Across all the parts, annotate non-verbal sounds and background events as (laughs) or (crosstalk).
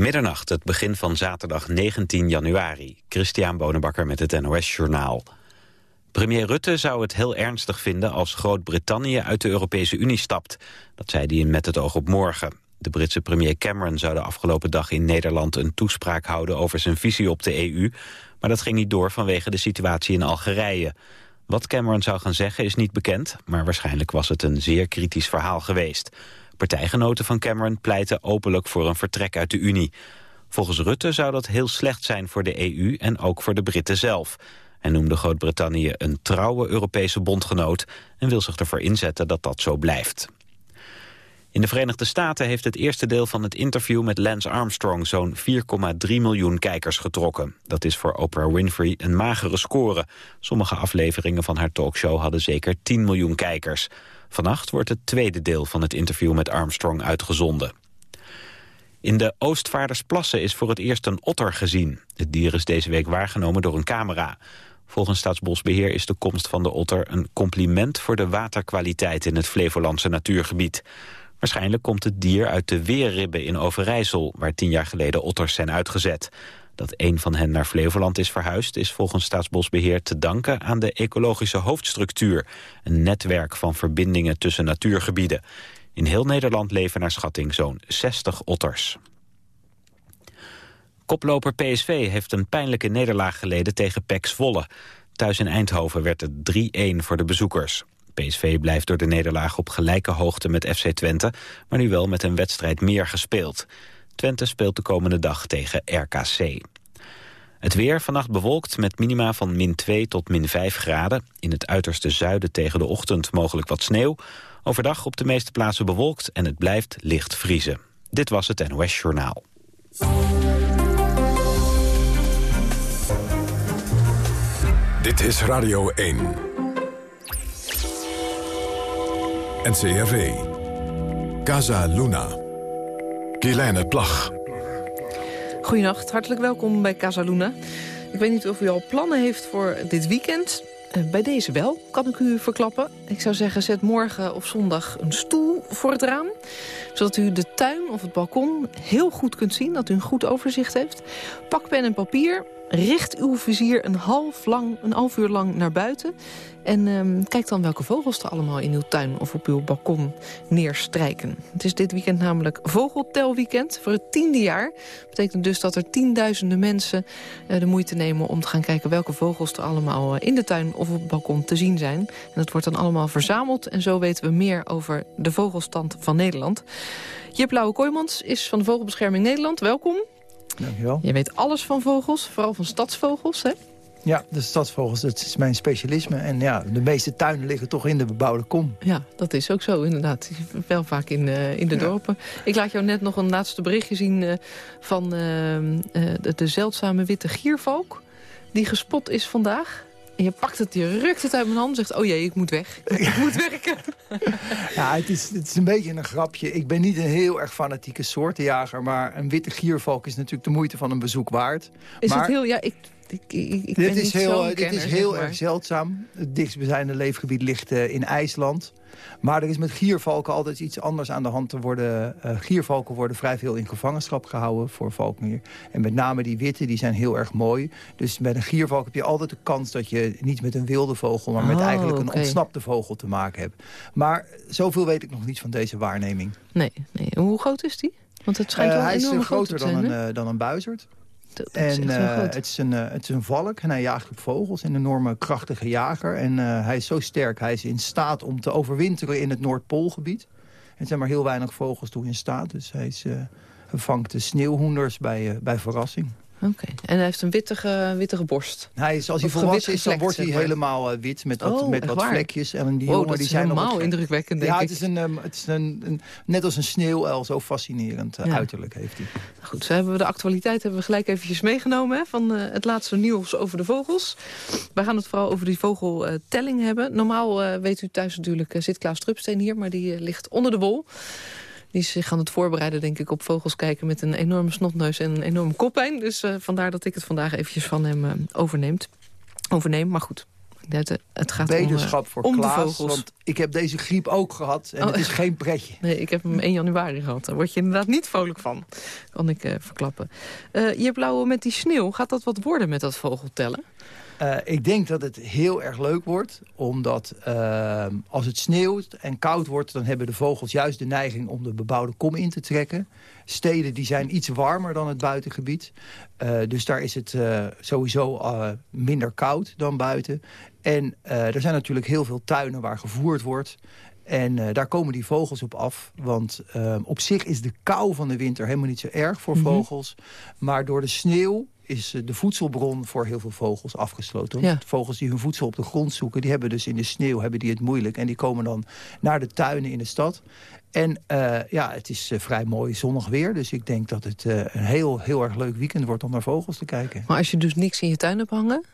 Middernacht, het begin van zaterdag 19 januari. Christian Bonenbakker met het NOS Journaal. Premier Rutte zou het heel ernstig vinden als Groot-Brittannië uit de Europese Unie stapt. Dat zei hij met het oog op morgen. De Britse premier Cameron zou de afgelopen dag in Nederland een toespraak houden over zijn visie op de EU. Maar dat ging niet door vanwege de situatie in Algerije. Wat Cameron zou gaan zeggen is niet bekend, maar waarschijnlijk was het een zeer kritisch verhaal geweest. Partijgenoten van Cameron pleiten openlijk voor een vertrek uit de Unie. Volgens Rutte zou dat heel slecht zijn voor de EU en ook voor de Britten zelf. Hij noemde Groot-Brittannië een trouwe Europese bondgenoot... en wil zich ervoor inzetten dat dat zo blijft. In de Verenigde Staten heeft het eerste deel van het interview met Lance Armstrong zo'n 4,3 miljoen kijkers getrokken. Dat is voor Oprah Winfrey een magere score. Sommige afleveringen van haar talkshow hadden zeker 10 miljoen kijkers. Vannacht wordt het tweede deel van het interview met Armstrong uitgezonden. In de Oostvaardersplassen is voor het eerst een otter gezien. Het dier is deze week waargenomen door een camera. Volgens Staatsbosbeheer is de komst van de otter een compliment voor de waterkwaliteit in het Flevolandse natuurgebied. Waarschijnlijk komt het dier uit de Weerribben in Overijssel, waar tien jaar geleden otters zijn uitgezet. Dat een van hen naar Flevoland is verhuisd is volgens Staatsbosbeheer te danken aan de ecologische hoofdstructuur, een netwerk van verbindingen tussen natuurgebieden. In heel Nederland leven naar schatting zo'n 60 otters. Koploper PSV heeft een pijnlijke nederlaag geleden tegen PEC Zwolle. Thuis in Eindhoven werd het 3-1 voor de bezoekers. PSV blijft door de nederlaag op gelijke hoogte met FC Twente... maar nu wel met een wedstrijd meer gespeeld. Twente speelt de komende dag tegen RKC. Het weer vannacht bewolkt met minima van min 2 tot min 5 graden. In het uiterste zuiden tegen de ochtend mogelijk wat sneeuw. Overdag op de meeste plaatsen bewolkt en het blijft licht vriezen. Dit was het NOS Journaal. Dit is Radio 1. NCRV. Casa Luna. Kielijne Plag. Goedenacht, hartelijk welkom bij Casa Luna. Ik weet niet of u al plannen heeft voor dit weekend. Eh, bij deze wel, kan ik u verklappen. Ik zou zeggen, zet morgen of zondag een stoel voor het raam. Zodat u de tuin of het balkon heel goed kunt zien. Dat u een goed overzicht heeft. Pak pen en papier richt uw vizier een half, lang, een half uur lang naar buiten... en um, kijk dan welke vogels er allemaal in uw tuin of op uw balkon neerstrijken. Het is dit weekend namelijk vogeltelweekend voor het tiende jaar. Dat betekent dus dat er tienduizenden mensen uh, de moeite nemen... om te gaan kijken welke vogels er allemaal uh, in de tuin of op het balkon te zien zijn. En dat wordt dan allemaal verzameld en zo weten we meer over de vogelstand van Nederland. Jip Lauwe Kooijmans is van de Vogelbescherming Nederland. Welkom. Dankjewel. Je weet alles van vogels, vooral van stadsvogels, hè? Ja, de stadsvogels, dat is mijn specialisme. En ja, de meeste tuinen liggen toch in de bebouwde kom. Ja, dat is ook zo, inderdaad. Wel vaak in, uh, in de ja. dorpen. Ik laat jou net nog een laatste berichtje zien uh, van uh, de, de, zeldzame witte giervalk... die gespot is vandaag. En je pakt het, je rukt het uit mijn hand en zegt... oh jee, ik moet weg. (laughs) Ik moet werken. (laughs) Ja, het is, het is een beetje een grapje. Ik ben niet een heel erg fanatieke soortenjager... maar een witte giervalk is natuurlijk de moeite van een bezoek waard. Is maar, het heel... Ja, ik, ik, ik, ik dit, is heel, dit is heel erg zeldzaam. Het dichtstbijzijnde leefgebied ligt uh, in IJsland. Maar er is met giervalken altijd iets anders aan de hand. Er worden, uh, giervalken worden vrij veel in gevangenschap gehouden voor valkenier. En met name die witte, die zijn heel erg mooi. Dus met een giervalk heb je altijd de kans dat je niet met een wilde vogel... maar met oh, eigenlijk een okay. ontsnapte vogel te maken hebt. Maar zoveel weet ik nog niet van deze waarneming. Nee, nee. Hoe groot is die? Want het schijnt uh, wel hij is groter te dan, zijn, een, uh, dan een buizerd. Dat en uh, het, is een, uh, het is een valk en hij jaagt op vogels. Een enorme krachtige jager. En uh, hij is zo sterk. Hij is in staat om te overwinteren in het Noordpoolgebied. Er zijn maar heel weinig vogels toe in staat. Dus hij, is, hij vangt de sneeuwhoenders bij, bij verrassing. Oké, okay. en hij heeft een wittige, wittige borst. Hij is, als hij volwassen is, dan wordt hij helemaal uh, wit met wat, oh, met wat vlekjes. En die wow, jongen, die is zijn helemaal indrukwekkend, denk ja, ik. het is, een, het is een, een, net als een sneeuwuil, zo fascinerend ja. uiterlijk heeft hij. Goed, zo hebben we de actualiteit hebben we gelijk eventjes meegenomen... Hè, van uh, het laatste nieuws over de vogels. We gaan het vooral over die vogeltelling hebben. Normaal, uh, weet u thuis natuurlijk, zit Klaas Trupsteen hier... maar die ligt onder de wol. Die is zich aan het voorbereiden, denk ik, op vogels kijken... met een enorme snotneus en een enorme koppijn. Dus uh, vandaar dat ik het vandaag eventjes van hem uh, overneemt. overneem. Maar goed, het gaat Beterschap om, voor om Klaas, de vogels. Want ik heb deze griep ook gehad en Oh. het is geen pretje. Nee, ik heb hem (laughs) 1 januari gehad. Daar word je inderdaad niet vrolijk van. Kan ik eh, verklappen. Eh je blauwe met die sneeuw, gaat dat wat worden met dat vogeltellen? Eh, ik denk dat het heel erg leuk wordt. Omdat eh, als het sneeuwt en koud wordt... dan hebben de vogels juist de neiging om de bebouwde kom in te trekken. Steden die zijn iets warmer dan het buitengebied. Eh, dus daar is het sowieso minder koud dan buiten. En er zijn natuurlijk heel veel tuinen waar gevoerd wordt... En daar komen die vogels op af. Want op zich is de kou van de winter helemaal niet zo erg voor Mhm. vogels. Maar door de sneeuw is eh, de voedselbron voor heel veel vogels afgesloten. Ja. Vogels die hun voedsel op de grond zoeken... die hebben dus in de sneeuw hebben die het moeilijk. En die komen dan naar de tuinen in de stad. En eh, ja, het is eh, vrij mooi zonnig weer. Dus ik denk dat het een heel, heel erg leuk weekend wordt om naar vogels te kijken. Maar als je dus niks in je tuin hebt hangen...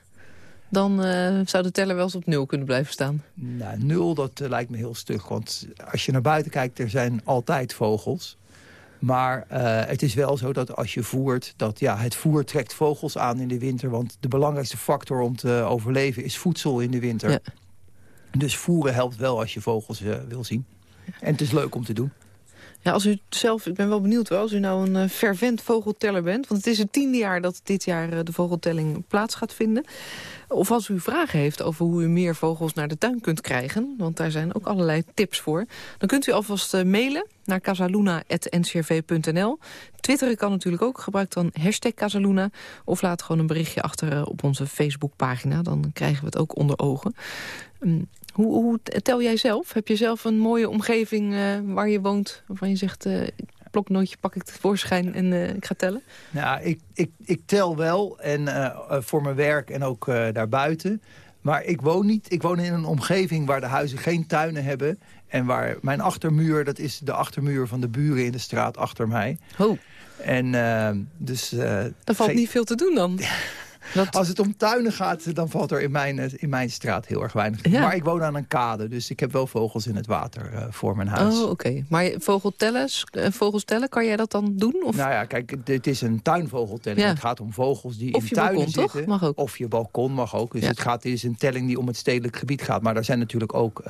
dan zou de teller wel eens op nul kunnen blijven staan. Nou, nul, dat lijkt me heel stug. Want als je naar buiten kijkt, er zijn altijd vogels. Maar eh, het is wel zo dat als je voert, dat ja, het voer trekt vogels aan in de winter. Want de belangrijkste factor om te overleven is voedsel in de winter. Ja. Dus voeren helpt wel als je vogels eh, wil zien. En het is leuk om te doen. Ja, als u zelf, ik ben wel benieuwd wel, als u nou een eh, fervent vogelteller bent... want het is het tiende jaar dat dit jaar eh, de vogeltelling plaats gaat vinden. Of als u vragen heeft over hoe u meer vogels naar de tuin kunt krijgen... want daar zijn ook allerlei tips voor... dan kunt u alvast eh, mailen naar casaluna.ncrv.nl. Twitteren kan natuurlijk ook, gebruik dan hashtag Casaluna... of laat gewoon een berichtje achter op onze Facebookpagina. Dan krijgen we het ook onder ogen. Hoe, hoe tel jij zelf? Heb je zelf een mooie omgeving eh, waar je woont... waarvan je zegt, bloknootje pak ik tevoorschijn en eh, ik ga tellen? Nou, ik, ik, ik tel wel en, voor mijn werk en ook daarbuiten. Maar ik woon niet. Ik woon in een omgeving waar de huizen geen tuinen hebben. En waar mijn achtermuur, dat is de achtermuur van de buren in de straat achter mij. Oh, En dus... daar valt geen- niet veel te doen dan. (laughs) Dat, Als het om tuinen gaat, dan valt er in mijn, eh, in mijn straat heel erg weinig. Ja. Maar ik woon aan een kade, dus ik heb wel vogels in het water eh, voor mijn huis. oh, oké. Maar vogeltellen, eh, vogels tellen, kan jij dat dan doen? Of? Nou ja, kijk, dit is een tuinvogeltelling. Ja. Het gaat om vogels die Of in tuinen balkon, toch? zitten. Mag ook. Of je balkon mag ook. Dus Ja. het, gaat, het is een telling die om het stedelijk gebied gaat. Maar er zijn natuurlijk ook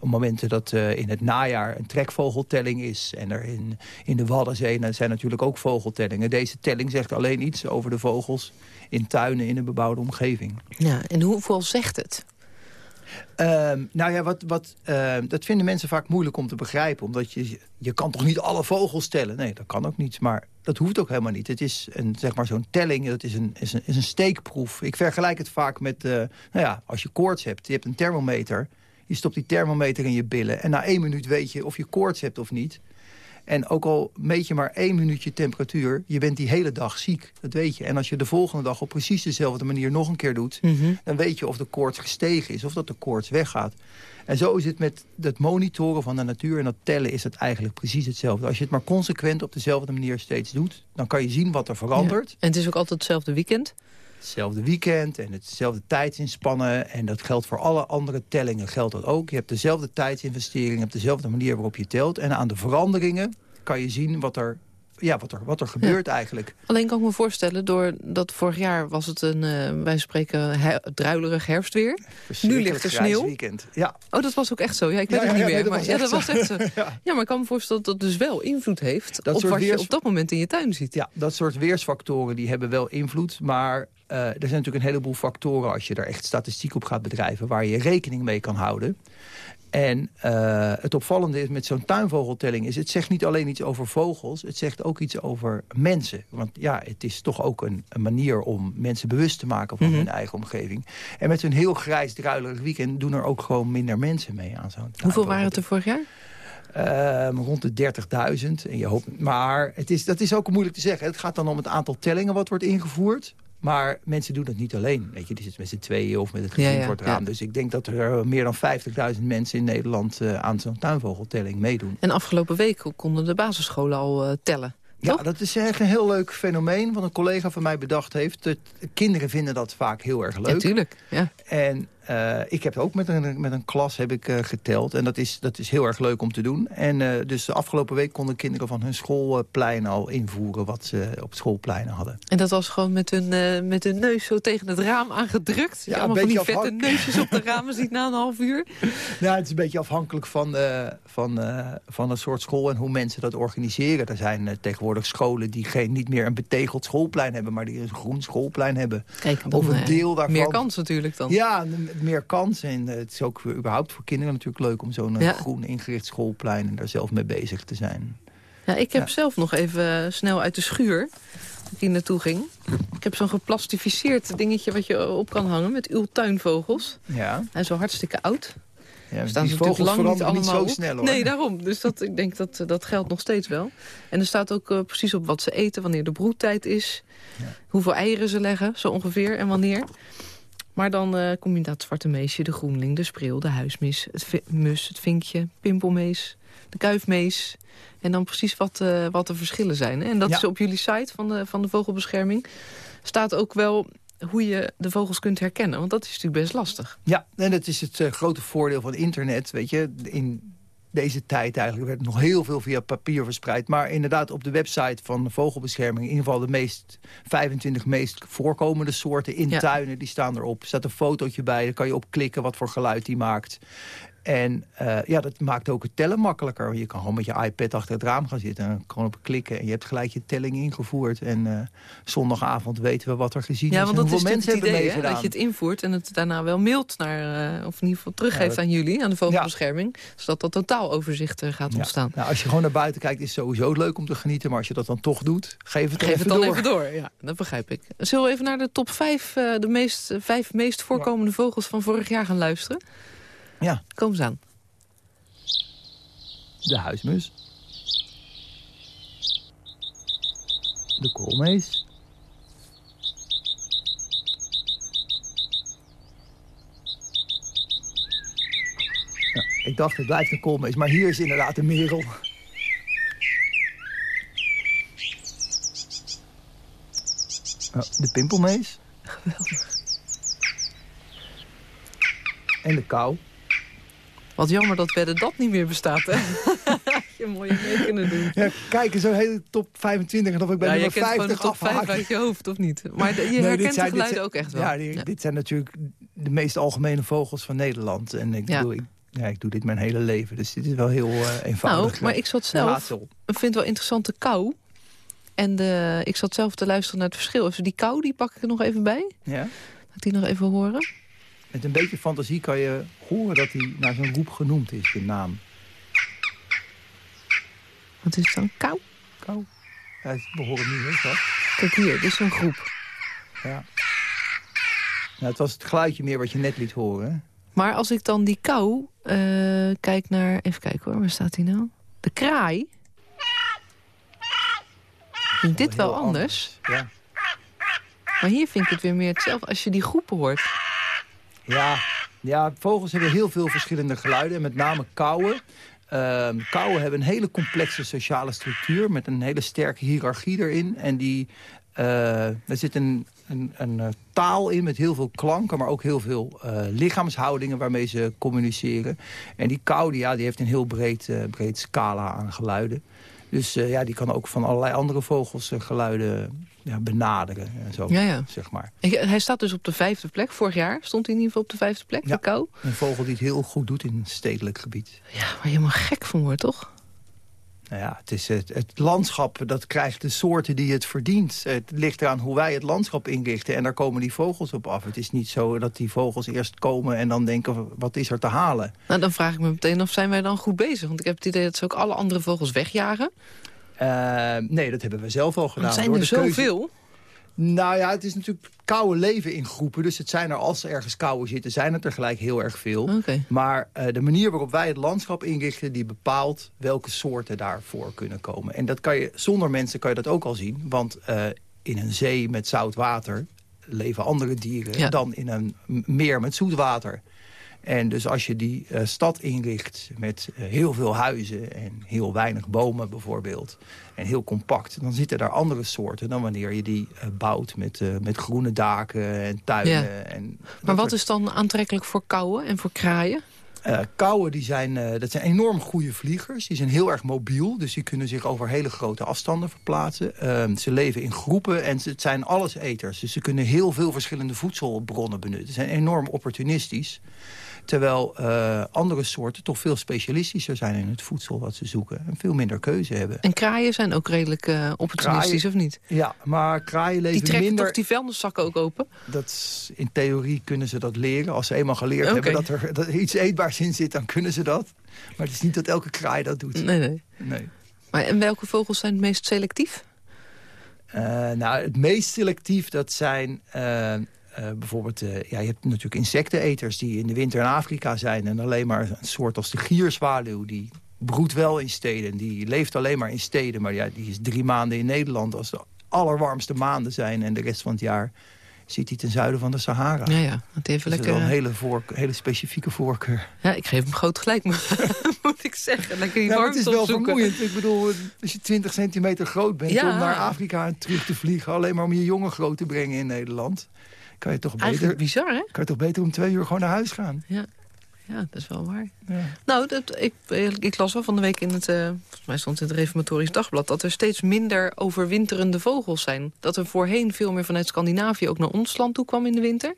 momenten dat in het najaar een trekvogeltelling is. En er in, in de Waddenzee zijn natuurlijk ook vogeltellingen. Deze telling zegt alleen iets over de vogels in tuinen in een bebouwde omgeving. Ja, en hoeveel zegt het? Ehm, nou ja, wat, wat, ehm, dat vinden mensen vaak moeilijk om te begrijpen. Omdat je, je kan toch niet alle vogels tellen? Nee, dat kan ook niet. Maar dat hoeft ook helemaal niet. Het is een, zeg maar zo'n telling, dat is een, is, een, is een steekproef. Ik vergelijk het vaak met, eh, nou ja, als je koorts hebt. Je hebt een thermometer. Je stopt die thermometer in je billen. En na één minuut weet je of je koorts hebt of niet. En ook al meet je maar één minuutje temperatuur... je bent die hele dag ziek, dat weet je. En als je de volgende dag op precies dezelfde manier nog een keer doet... dan weet je of de koorts gestegen is of dat de koorts weggaat. En zo is het met het monitoren van de natuur en dat tellen is het eigenlijk precies hetzelfde. Als je het maar consequent op dezelfde manier steeds doet... dan kan je zien wat er verandert. Ja. En het is ook altijd hetzelfde weekend? Hetzelfde weekend en hetzelfde tijdsinspannen. En dat geldt voor alle andere tellingen geldt dat ook. Je hebt dezelfde tijdsinvestering op dezelfde manier waarop je telt. En aan de veranderingen kan je zien wat er, ja, wat er, wat er gebeurt eigenlijk. Alleen kan ik me voorstellen, doordat vorig jaar was het een, uh, wij spreken, he druilerig herfstweer. Nu ligt er sneeuw. Weekend. Ja. Oh, dat was ook echt zo. Ja, ik weet Ja, het niet ja, meer. nee, maar dat ja, dat was echt zo. (laughs) Ja. maar ik kan me voorstellen dat dat dus wel invloed heeft Dat op wat je op dat moment in je tuin ziet. Ja, dat soort weersfactoren die hebben wel invloed. Maar eh, er zijn natuurlijk een heleboel factoren... als je er echt statistiek op gaat bedrijven... waar je rekening mee kan houden. En eh, het opvallende is met zo'n tuinvogeltelling... is het zegt niet alleen iets over vogels... het zegt ook iets over mensen. Want ja, het is toch ook een, een manier om mensen bewust te maken... van Mhm. hun eigen omgeving. En met zo'n heel grijs, druilerig weekend... doen er ook gewoon minder mensen mee aan zo'n Hoeveel waren het er vorig jaar? Ehm, rond de 30.000. En je hoopt, maar het is, dat is ook moeilijk te zeggen. Het gaat dan om het aantal tellingen wat wordt ingevoerd. Maar mensen doen het niet alleen. Weet je, die zitten met z'n tweeën of met het gezin Ja, ja, voor het raam. ja. Dus ik denk dat er eh, meer dan 50.000 mensen in Nederland... eh, aan zo'n tuinvogeltelling meedoen. En afgelopen week konden de basisscholen al eh, tellen. Ja, dat is echt een heel leuk fenomeen... wat een collega van mij bedacht heeft. Dat, kinderen vinden dat vaak heel erg leuk. Natuurlijk. Ja, En uh, ik heb ook met een, met een klas heb ik, uh, geteld. En dat is, dat is heel erg leuk om te doen. En uh, dus de afgelopen week konden kinderen van hun schoolplein al invoeren... wat ze op schoolpleinen hadden. En dat was gewoon met hun, met hun neus zo tegen het raam aangedrukt? Ja, allemaal van die vette neusjes op de ramen ziet na een half uur? (laughs) Nou, het is een beetje afhankelijk van, van, van een soort school... en hoe mensen dat organiseren. Er zijn tegenwoordig scholen die geen, niet meer een betegeld schoolplein hebben... maar die een groen schoolplein hebben. Kijk, of een deel daarvan. Meer kans natuurlijk dan. Ja, meer kans. En het is ook überhaupt voor kinderen natuurlijk leuk... om zo'n ja. groen ingericht schoolplein en daar zelf mee bezig te zijn. Ja, ik heb ja. zelf nog even snel uit de schuur, ik hier naartoe ging. Ik heb zo'n geplastificeerd dingetje wat je op kan hangen met uw tuinvogels. Ja. Hij is al hartstikke oud. Ja, staan die vogels lang niet allemaal niet zo snel hoor. Nee, daarom. Dus dat, ik denk dat dat geldt nog steeds wel. En er staat ook uh, precies op wat ze eten, wanneer de broedtijd is. Ja. Hoeveel eieren ze leggen, zo ongeveer, en wanneer. Maar dan uh, kom je dat zwarte meesje, de groenling, de spreeuw, de huismis... het mus, het vinkje, pimpelmees, de kuifmees... en dan precies wat, uh, wat de verschillen zijn. En dat ja. is op jullie site van de, van de vogelbescherming... staat ook wel hoe je de vogels kunt herkennen. Want dat is natuurlijk best lastig. Ja, en dat is het uh, grote voordeel van internet. Weet je, in deze tijd eigenlijk werd nog heel veel via papier verspreid. Maar inderdaad op de website van de vogelbescherming... in ieder geval de meest 25 meest voorkomende soorten in ja. tuinen... die staan erop. Er staat een fotootje bij, daar kan je op klikken wat voor geluid die maakt. En uh, ja, dat maakt ook het tellen makkelijker. Je kan gewoon met je iPad achter het raam gaan zitten... en gewoon op klikken en je hebt gelijk je telling ingevoerd. En uh, zondagavond weten we wat er gezien ja, is want en dat is mensen het idee, meegedaan. Dat je het invoert en het daarna wel mailt naar... Uh, of in ieder geval teruggeeft ja, aan jullie, aan de vogelbescherming. Zodat dat totaaloverzicht gaat ja. ontstaan. Nou, als je gewoon naar buiten kijkt is het sowieso leuk om te genieten. Maar als je dat dan toch doet, geef het, geef even het dan door. even door. Ja, dat begrijp ik. Zullen we even naar de top 5, de meest, vijf meest voorkomende vogels van vorig jaar gaan luisteren? Ja. Kom eens aan. De huismus. De koolmees. Ja, ik dacht het blijft een koolmees, maar hier is inderdaad een merel. De pimpelmees. Geweldig. En de kou. Wat jammer dat Wedden dat niet meer bestaat, hè? (laughs) je mooi mee kunnen doen. Ja, kijk, zo'n hele top 25 en of ik ben ja, nummer 50 gewoon de top 5 uit je hoofd, of niet? Maar de, je (laughs) nee, herkent zijn, de geluiden zijn, ook echt wel. Ja, die, ja, dit zijn natuurlijk de meest algemene vogels van Nederland. En ik, ja. bedoel, ik, ja, ik doe dit mijn hele leven, dus dit is wel heel uh, eenvoudig. Nou, maar ik zat zelf, ik vind het wel interessant de kou. En de, ik zat zelf te luisteren naar het verschil. Dus die kou, die pak ik er nog even bij. Ja. Laat die nog even horen. Met een beetje fantasie kan je horen dat hij naar zo'n roep genoemd is, de naam. Wat is het dan? Kou? Kou. Ja, we horen nu heel zacht. Kijk hier, dit is zo'n groep. Ja. Nou, het was het geluidje meer wat je net liet horen. Maar als ik dan die kou uh, kijk naar... Even kijken hoor, waar staat hij nou? De kraai. Vind dit wel anders. anders. Ja. Maar hier vind ik het weer meer hetzelfde als je die groepen hoort. Ja, ja, vogels hebben heel veel verschillende geluiden. Met name kauwen. Uh, kauwen hebben een hele complexe sociale structuur... met een hele sterke hiërarchie erin. En die, uh, er zit een, een, een, een, taal in met heel veel klanken... maar ook heel veel uh, lichaamshoudingen waarmee ze communiceren. En die kou die, ja, die heeft een heel breed, breed scala aan geluiden. Dus uh, ja, die kan ook van allerlei andere vogels uh, geluiden ja, benaderen. En zo, ja, ja. Zeg maar. Hij staat dus op de vijfde plek. Vorig jaar stond hij in ieder geval op de vijfde plek, ja, de kou. Een vogel die het heel goed doet in een stedelijk gebied. Ja, waar je helemaal gek van wordt, toch? Nou ja, het, is het, het landschap, dat krijgt de soorten die het verdient. Het ligt eraan hoe wij het landschap inrichten. En daar komen die vogels op af. Het is niet zo dat die vogels eerst komen en dan denken, wat is er te halen? Nou, dan vraag ik me meteen of zijn wij dan goed bezig. Want ik heb het idee dat ze ook alle andere vogels wegjagen. Uh, nee, dat hebben we zelf al gedaan. Er zijn er zoveel. Nou ja, het is natuurlijk koude leven in groepen. Dus het zijn er, als er ergens koude zitten, zijn het er gelijk heel erg veel. Okay. Maar uh, de manier waarop wij het landschap inrichten... die bepaalt welke soorten daarvoor kunnen komen. En dat kan je, zonder mensen kan je dat ook al zien. Want uh, in een zee met zout water leven andere dieren... Ja. dan in een meer met zoet water. En dus als je die uh, stad inricht met uh, heel veel huizen en heel weinig bomen bijvoorbeeld... en heel compact, dan zitten daar andere soorten dan wanneer je die uh, bouwt met, met groene daken en tuinen. Ja. En maar wat is dan aantrekkelijk voor kauwen en voor kraaien? Uh, kauwen die zijn, uh, dat zijn enorm goede vliegers. Die zijn heel erg mobiel, dus die kunnen zich over hele grote afstanden verplaatsen. Uh, ze leven in groepen en het zijn alleseters. Dus ze kunnen heel veel verschillende voedselbronnen benutten. Ze zijn enorm opportunistisch. Terwijl uh, andere soorten toch veel specialistischer zijn in het voedsel wat ze zoeken. En veel minder keuze hebben. En kraaien zijn ook redelijk uh, opportunistisch, kraaien, of niet? Ja, maar kraaien leven Die trekken minder... toch die vuilniszakken ook open? Dat is, in theorie kunnen ze dat leren. Als ze eenmaal geleerd hebben dat er, dat er iets eetbaars in zit, dan kunnen ze dat. Maar het is niet dat elke kraai dat doet. Nee, nee. Nee. Maar en welke vogels zijn het meest selectief? Uh, nou, het meest selectief, dat zijn... Uh, uh, bijvoorbeeld, uh, ja, je hebt natuurlijk insecteneters die in de winter in Afrika zijn. En alleen maar een soort als de gierzwaluw, die broedt wel in steden. Die leeft alleen maar in steden, maar ja, die is drie maanden in Nederland... als de allerwarmste maanden zijn en de rest van het jaar zit hij ten zuiden van de Sahara. Ja, ja. Het even dat lekker... is wel een hele, voor, hele specifieke voorkeur. Ja, ik geef hem groot gelijk, (laughs) moet ik zeggen. Lekker het is wel vermoeiend. Ik bedoel, als je 20 centimeter groot bent... Ja. om naar Afrika terug te vliegen... alleen maar om je jongen groot te brengen in Nederland... kan je toch beter, bizar, hè? kan je toch beter om twee uur gewoon naar huis gaan. Ja, ja dat is wel waar. Ja. Nou, dat, ik, ik las wel van de week in het... Uh, volgens mij stond in het Reformatorisch Dagblad... dat er steeds minder overwinterende vogels zijn. Dat er voorheen veel meer vanuit Scandinavië... ook naar ons land toe kwam in de winter.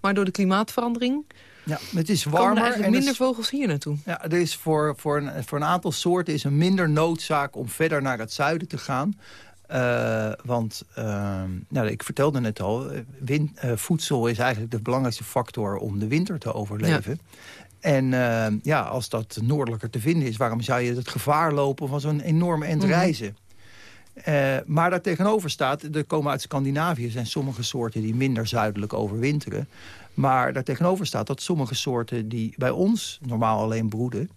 Maar door de klimaatverandering... Ja, het is komen er warmer. eigenlijk en minder vogels hier naartoe. Ja, er is voor, voor, een, voor een aantal soorten is er minder noodzaak om verder naar het zuiden te gaan. Uh, want, uh, nou, ik vertelde net al, win, uh, voedsel is eigenlijk de belangrijkste factor om de winter te overleven. En uh, ja, als dat noordelijker te vinden is, waarom zou je het gevaar lopen van zo'n enorm end Mhm. reizen? Uh, maar daar tegenover staat, er komen uit Scandinavië... zijn sommige soorten die minder zuidelijk overwinteren. Maar daar tegenover staat dat sommige soorten die bij ons normaal alleen broeden...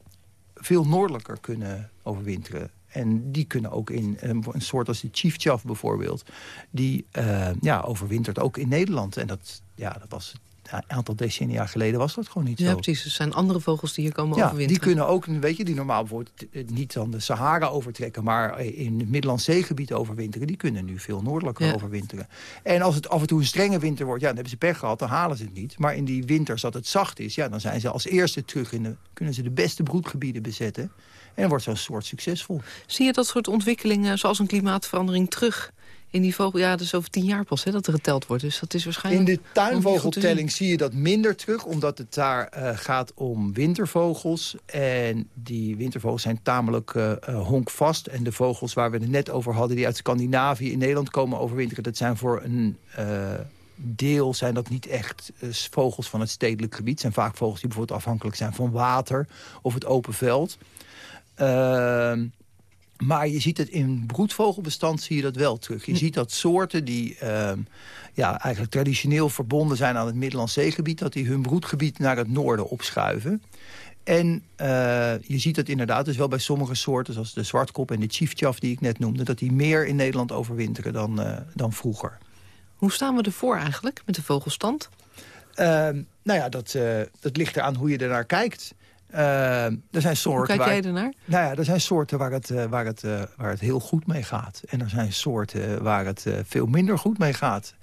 veel noordelijker kunnen overwinteren. En die kunnen ook in een, een soort als de chief chaff bijvoorbeeld... die uh, ja, overwintert ook in Nederland. En dat, ja, dat was een aantal decennia geleden was dat gewoon niet Ja, zo. precies. Er zijn andere vogels die hier komen Ja, overwinteren. die kunnen ook, weet je, die normaal bijvoorbeeld eh, niet dan de Sahara overtrekken... maar in het Middellandse zeegebied overwinteren. Die kunnen nu veel noordelijker Ja. overwinteren. En als het af en toe een strenge winter wordt, ja, dan hebben ze pech gehad, dan halen ze het niet. Maar in die winters dat het zacht is, ja, dan zijn ze als eerste terug in de... kunnen ze de beste broedgebieden bezetten. En wordt zo'n soort succesvol. Zie je dat soort ontwikkelingen, zoals een klimaatverandering, terug in die vogel? Ja, dat is over tien jaar pas hè, dat er geteld wordt. Dus dat is In waarschijnlijk... de goed te tuinvogeltelling zie je dat minder terug... omdat het daar eh, gaat om wintervogels. En die wintervogels zijn tamelijk eh, honkvast. En de vogels waar we het net over hadden... die uit Scandinavië in Nederland komen overwinteren... dat zijn voor een deel zijn dat niet echt vogels van het stedelijk gebied. Het zijn vaak vogels die bijvoorbeeld afhankelijk zijn van water... of het open veld. Ehm, maar je ziet het in broedvogelbestand zie je dat wel terug. Je ziet dat soorten die ehm, ja, eigenlijk traditioneel verbonden zijn aan het Middellandse zeegebied... dat die hun broedgebied naar het noorden opschuiven. En eh, je ziet het inderdaad dus wel bij sommige soorten... zoals de zwartkop en de chiefchaff die ik net noemde... dat die meer in Nederland overwinteren dan, eh, dan vroeger. Hoe staan we ervoor eigenlijk met de vogelstand? Ehm, nou ja, dat, eh, dat ligt eraan hoe je ernaar kijkt. Ehm, er zijn Hoe soorten kijk waar... jij ernaar? Nou ja, er zijn soorten waar het, eh, waar, het, eh, waar het heel goed mee gaat. En er zijn soorten waar het veel minder goed mee gaat.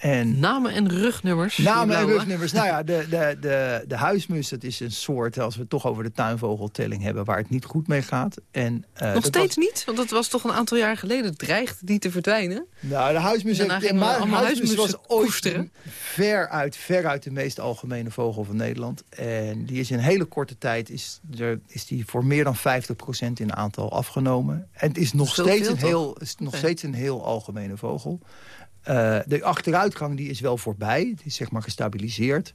En Namen en rugnummers. namen en rugnummers. Nou ja, de, de, de, de huismus, dat is een soort, als we het toch over de tuinvogeltelling hebben... waar het niet goed mee gaat. En, eh, Nog steeds niet? Want dat was toch een aantal jaar geleden. dreigt die te verdwijnen. Nou, de huismus, heeft, we maar huismus was ooit koesteren. veruit, veruit de meest algemene vogel van Nederland. En die is in een hele korte tijd is, er, is die voor meer dan 50% in aantal afgenomen. En het is nog, steeds veel, een, heel, is nog Ja. steeds een heel algemene vogel. Eh, de achteruitgang die is wel voorbij. Die is zeg maar gestabiliseerd.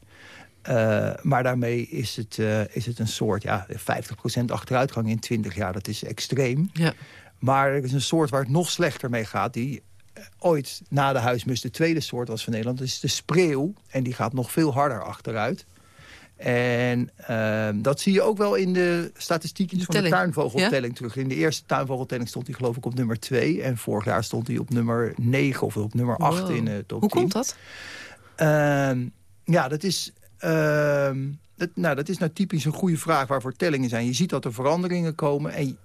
Eh, maar daarmee is het, eh, is het een soort... Ja, 50% achteruitgang in 20 jaar, dat is extreem. Ja. Maar er is een soort waar het nog slechter mee gaat... die ooit na de huismus de tweede soort was van Nederland. Dat is de spreeuw. En die gaat nog veel harder achteruit. En ehm, dat zie je ook wel in de statistiekjes De van de telling. tuinvogeltelling terug. In de eerste tuinvogeltelling stond hij geloof ik op nummer 2. En vorig jaar stond hij op nummer 9 of op nummer 8 Wow. in de top Hoe 10. komt dat? Ehm, ja, dat is... ehm, dat, nou, dat is nou typisch een goede vraag waarvoor tellingen zijn. Je ziet dat er veranderingen komen en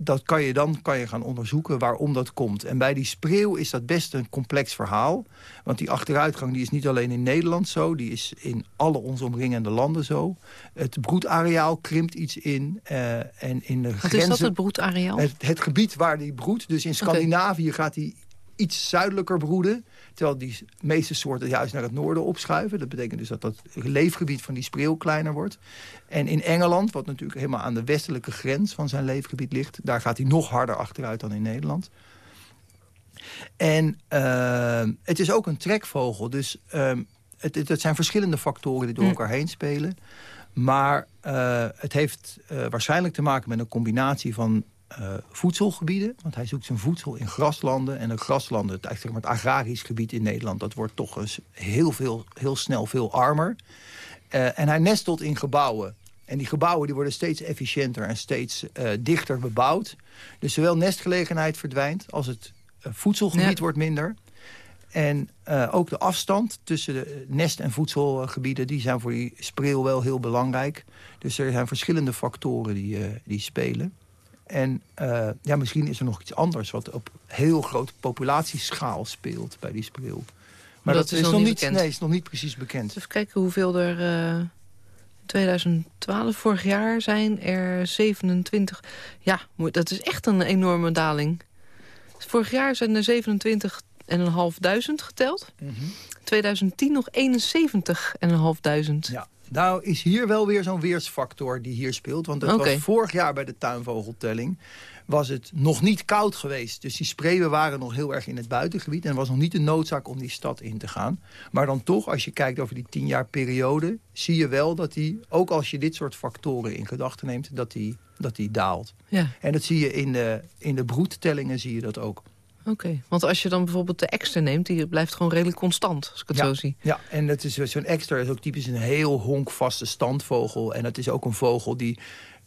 dat kan je dan kan je gaan onderzoeken waarom dat komt. En bij die spreeuw is dat best een complex verhaal. Want die achteruitgang die is niet alleen in Nederland zo... die is in alle ons omringende landen zo. Het broedareaal krimpt iets in. Uh, en in de Wat grenzen, is dat, het broedareaal? Het, het gebied waar die broedt. Dus in Scandinavië gaat die iets zuidelijker broeden. Terwijl die meeste soorten juist naar het noorden opschuiven. Dat betekent dus dat dat leefgebied van die spreeuw kleiner wordt. En in Engeland, wat natuurlijk helemaal aan de westelijke grens van zijn leefgebied ligt... daar gaat hij nog harder achteruit dan in Nederland. En uh, het is ook een trekvogel. Dus uh, het, het, het, zijn verschillende factoren die door hm. elkaar heen spelen. Maar uh, het heeft uh, waarschijnlijk te maken met een combinatie van uh, voedselgebieden. Want hij zoekt zijn voedsel in graslanden. En de graslanden, het, eigenlijk het agrarisch gebied in Nederland... dat wordt toch eens heel, veel, heel snel veel armer. Uh, en hij nestelt in gebouwen. En die gebouwen die worden steeds efficiënter en steeds uh, dichter bebouwd. Dus zowel nestgelegenheid verdwijnt als het voedselgebied ja. wordt minder. En uh, ook de afstand tussen de nest- en voedselgebieden... die zijn voor die spreeuw wel heel belangrijk. Dus er zijn verschillende factoren die, uh, die spelen. En uh, ja, misschien is er nog iets anders... wat op heel grote populatieschaal speelt bij die spreeuw. Maar dat, dat is, nog niet, nee, is nog niet precies bekend. Even kijken hoeveel er... Uh, 2012, vorig jaar, zijn er 27... Ja, dat is echt een enorme daling. Vorig jaar zijn er 27 en een half duizend geteld. Mm -hmm. 2010 nog 71 en een half duizend. Ja. Nou is hier wel weer zo'n weersfactor die hier speelt. Want het okay. was vorig jaar bij de tuinvogeltelling was het nog niet koud geweest. Dus die spreeuwen waren nog heel erg in het buitengebied. En er was nog niet de noodzaak om die stad in te gaan. Maar dan toch, als je kijkt over die tien jaar periode... zie je wel dat die, ook als je dit soort factoren in gedachten neemt... dat die, dat die daalt. Ja. En dat zie je in de, in de broedtellingen zie je dat ook. Oké, okay. want als je dan bijvoorbeeld de extra neemt... die blijft gewoon redelijk constant, als ik het ja, zo zie. Ja, en dat is zo'n extra is ook typisch een heel honkvaste standvogel. En het is ook een vogel die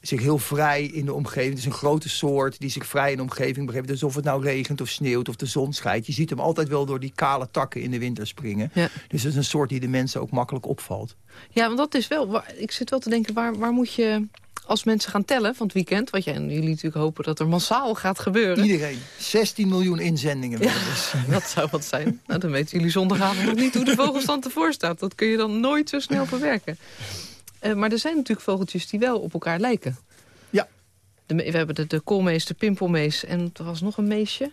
zich heel vrij in de omgeving... Het is een grote soort die zich vrij in de omgeving begeeft. Dus of het nou regent of sneeuwt of de zon schijnt... je ziet hem altijd wel door die kale takken in de winter springen. Ja. Dus het is een soort die de mensen ook makkelijk opvalt. Ja, want dat is wel... Ik zit wel te denken, waar, waar moet je als mensen gaan tellen van het weekend... wat jij en jullie natuurlijk hopen dat er massaal gaat gebeuren. Iedereen. 16 miljoen inzendingen. Ja, dus. (laughs) dat zou wat zijn. Nou, dan weten jullie zondagavond nog niet hoe de vogelstand ervoor staat. Dat kun je dan nooit zo snel verwerken. Uh, maar er zijn natuurlijk vogeltjes die wel op elkaar lijken. Ja. De, we hebben de, de koolmees, de pimpelmees en er was nog een meesje.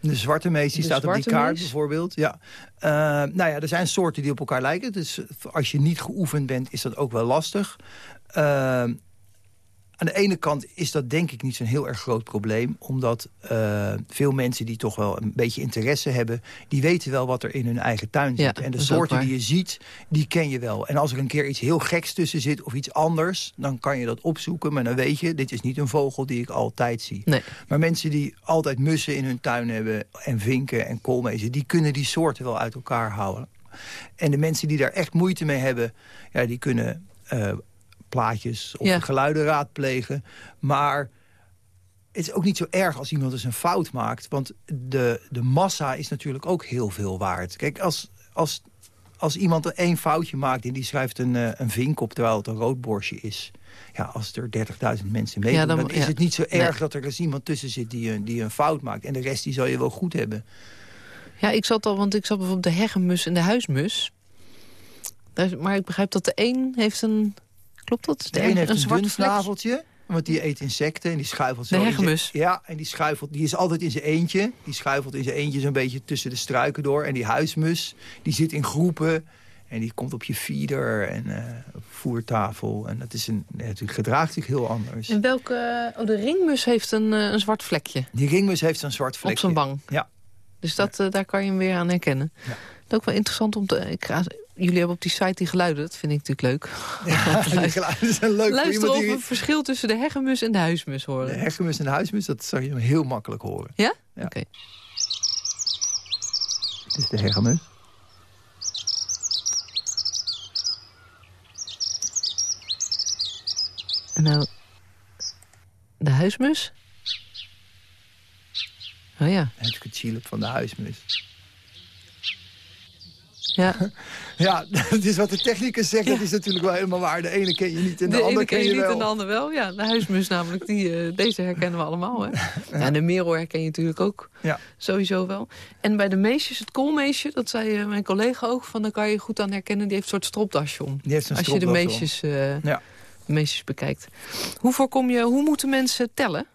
De zwarte mees, die de staat op die kaart mees. bijvoorbeeld. Ja. Uh, nou ja, er zijn soorten die op elkaar lijken. Dus als je niet geoefend bent, is dat ook wel lastig. Uh, aan de ene kant is dat denk ik niet zo'n heel erg groot probleem. Omdat uh, veel mensen die toch wel een beetje interesse hebben... die weten wel wat er in hun eigen tuin zit. Ja, en de soorten die je ziet, die ken je wel. En als er een keer iets heel geks tussen zit of iets anders... dan kan je dat opzoeken. Maar dan weet je, dit is niet een vogel die ik altijd zie. Nee. Maar mensen die altijd mussen in hun tuin hebben... en vinken en koolmezen... die kunnen die soorten wel uit elkaar houden. En de mensen die daar echt moeite mee hebben... Ja, die kunnen... Uh, plaatjes of ja. geluiden raadplegen. Maar het is ook niet zo erg als iemand eens een fout maakt. Want de, de massa is natuurlijk ook heel veel waard. Kijk, als, als, als iemand er één foutje maakt... en die schrijft een, uh, een vink op terwijl het een roodborstje is... ja, als er 30.000 mensen meedoen... Ja, dan, is ja. het niet zo erg Nee. dat er eens iemand tussen zit die, een- die een fout maakt. En de rest die zal je wel goed hebben. Ja, ik zat al, want ik zat bijvoorbeeld de hegemus en de huismus. Maar ik begrijp dat de een heeft een... Klopt dat? De een heeft een, dun snaveltje, want die eet insecten en die schuifelt De zo. in hegemus? Ja, en die schuifelt, die is altijd in zijn eentje. Die schuifelt in zijn eentje zo'n beetje tussen de struiken door. En die huismus, die zit in groepen. En die komt op je feeder en eh, voertafel. En dat is een, natuurlijk gedraagt zich heel anders. En welke... Oh, de ringmus heeft een, eh, een zwart vlekje Die ringmus heeft zo'n zwart vlekje. op zijn wang. Ja. Dus dat, eh, daar kan je hem weer aan herkennen. Ja. Dat is ook wel interessant om te... Ik ga, jullie hebben op die site die geluiden, dat vind ik natuurlijk leuk. Ja, (laughs) die geluiden zijn leuk Luister die... een verschil tussen de hegemus en de huismus De horen. hegemus en de huismus, dat zou je heel makkelijk horen. Ja? Ja. Oké. Dit is de hegemus. En nou... De huismus? Oh ja. Het chilip van de huismus. Ja, (laughs) ja (laughs) het is wat de technicus zegt, dat is natuurlijk wel helemaal waar. De ene ken je niet en de, de andere ken je, je niet wel. en de ander wel. Ja, de huismus namelijk, die, eh, deze herkennen we allemaal. Hè? (laughs) Ja. En de merel herken je natuurlijk ook Ja. sowieso wel. En bij de meisjes, het koolmeisje, dat zei eh, mijn collega ook... Van, daar kan je goed aan herkennen, die heeft een soort stropdasje om. Die heeft een Als je de meisjes, eh, Ja. de meisjes bekijkt. Hoe, voorkom je, hoe moeten mensen tellen?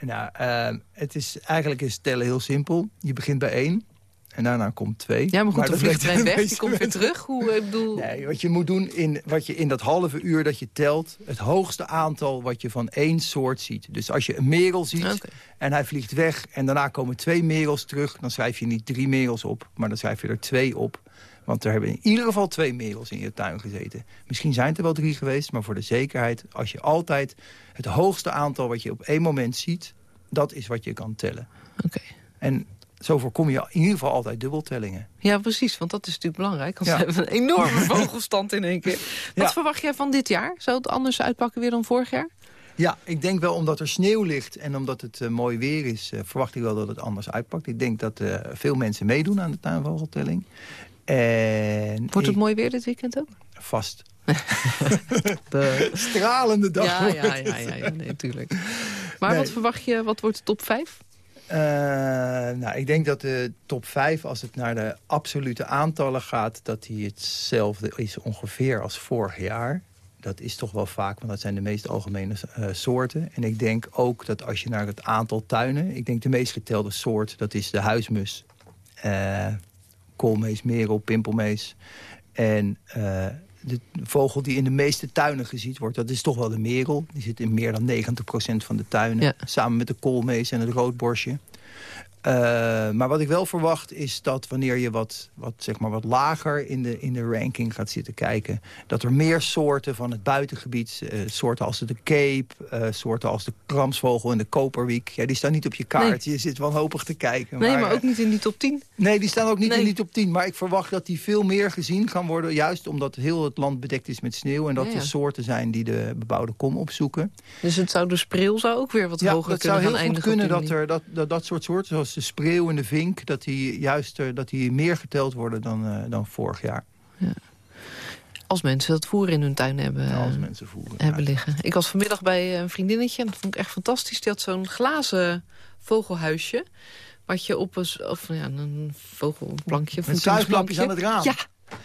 Nou, eh, het is, eigenlijk is tellen heel simpel. Je begint bij één en daarna komt twee. Ja, maar goed, vliegt (laughs) de weg, die komt weer terug. Hoe, ik bedoel... Nee, wat je moet doen, in, wat je in dat halve uur dat je telt... het hoogste aantal wat je van één soort ziet. Dus als je een merel ziet en hij vliegt weg... en daarna komen twee merels terug... dan schrijf je niet drie merels op, maar dan schrijf je er twee op. Want er hebben in ieder geval twee merels in je tuin gezeten. Misschien zijn het er wel drie geweest, maar voor de zekerheid... als je altijd het hoogste aantal wat je op één moment ziet... dat is wat je kan tellen. Oké. En zo voorkom je in ieder geval altijd dubbeltellingen. Ja, precies, want dat is natuurlijk belangrijk. Want Ja. we hebben een enorme (laughs) vogelstand in één keer. Wat Ja. verwacht jij van dit jaar? Zou het anders uitpakken weer dan vorig jaar? Ja, ik denk wel omdat er sneeuw ligt en omdat het eh, mooi weer is... eh, verwacht ik wel dat het anders uitpakt. Ik denk dat eh, veel mensen meedoen aan de tuinvogeltelling. En Wordt het ik- mooi weer dit weekend ook? Vast. (laughs) Stralende dag. Ja, ja, ja, ja, ja nee, natuurlijk. Maar Nee. wat verwacht je, wat wordt de top 5? Eh, nou, ik denk dat de top 5, als het naar de absolute aantallen gaat... dat die hetzelfde is ongeveer als vorig jaar. Dat is toch wel vaak, want dat zijn de meest algemene eh, soorten. En ik denk ook dat als je naar het aantal tuinen... ik denk de meest getelde soort, dat is de huismus. eh koolmees, merel, pimpelmees. En de vogel die in de meeste tuinen gezien wordt, dat is toch wel de merel. Die zit in meer dan 90% van de tuinen. Ja. Samen met de koolmees en het roodborstje. Eh, maar wat ik wel verwacht is dat wanneer je wat, wat, zeg maar wat lager in de, in de ranking gaat zitten kijken... dat er meer soorten van het buitengebied, eh, soorten als de cape... eh, soorten als de kramsvogel en de koperwiek... Ja, die staan niet op je kaart. Je zit wanhopig te kijken. Nee, maar ook niet in die top 10. Nee, die staan ook niet Nee. in die top 10. Maar ik verwacht dat die veel meer gezien gaan worden. Juist omdat heel het land bedekt is met sneeuw. En dat Ja, ja. er soorten zijn die de bebouwde kom opzoeken. Dus het zou de spril zou ook weer wat Ja, hoger dat kunnen zou gaan heel goed eindigen. kunnen op die dat, er, dat, dat dat soort soorten, zoals de spreeuw en de vink... dat die juist eh, dat die meer geteld worden dan, eh, dan vorig jaar. manier. Als mensen dat voer in hun tuin hebben, Ja, als eh, mensen voeren. hebben Ja. liggen. Ik was vanmiddag bij een vriendinnetje en dat vond ik echt fantastisch. Die had zo'n glazen vogelhuisje. Wat je op een, of, ja, een vogelplankje, Met voetingsplankje. zuiglapjes aan het raam. Ja,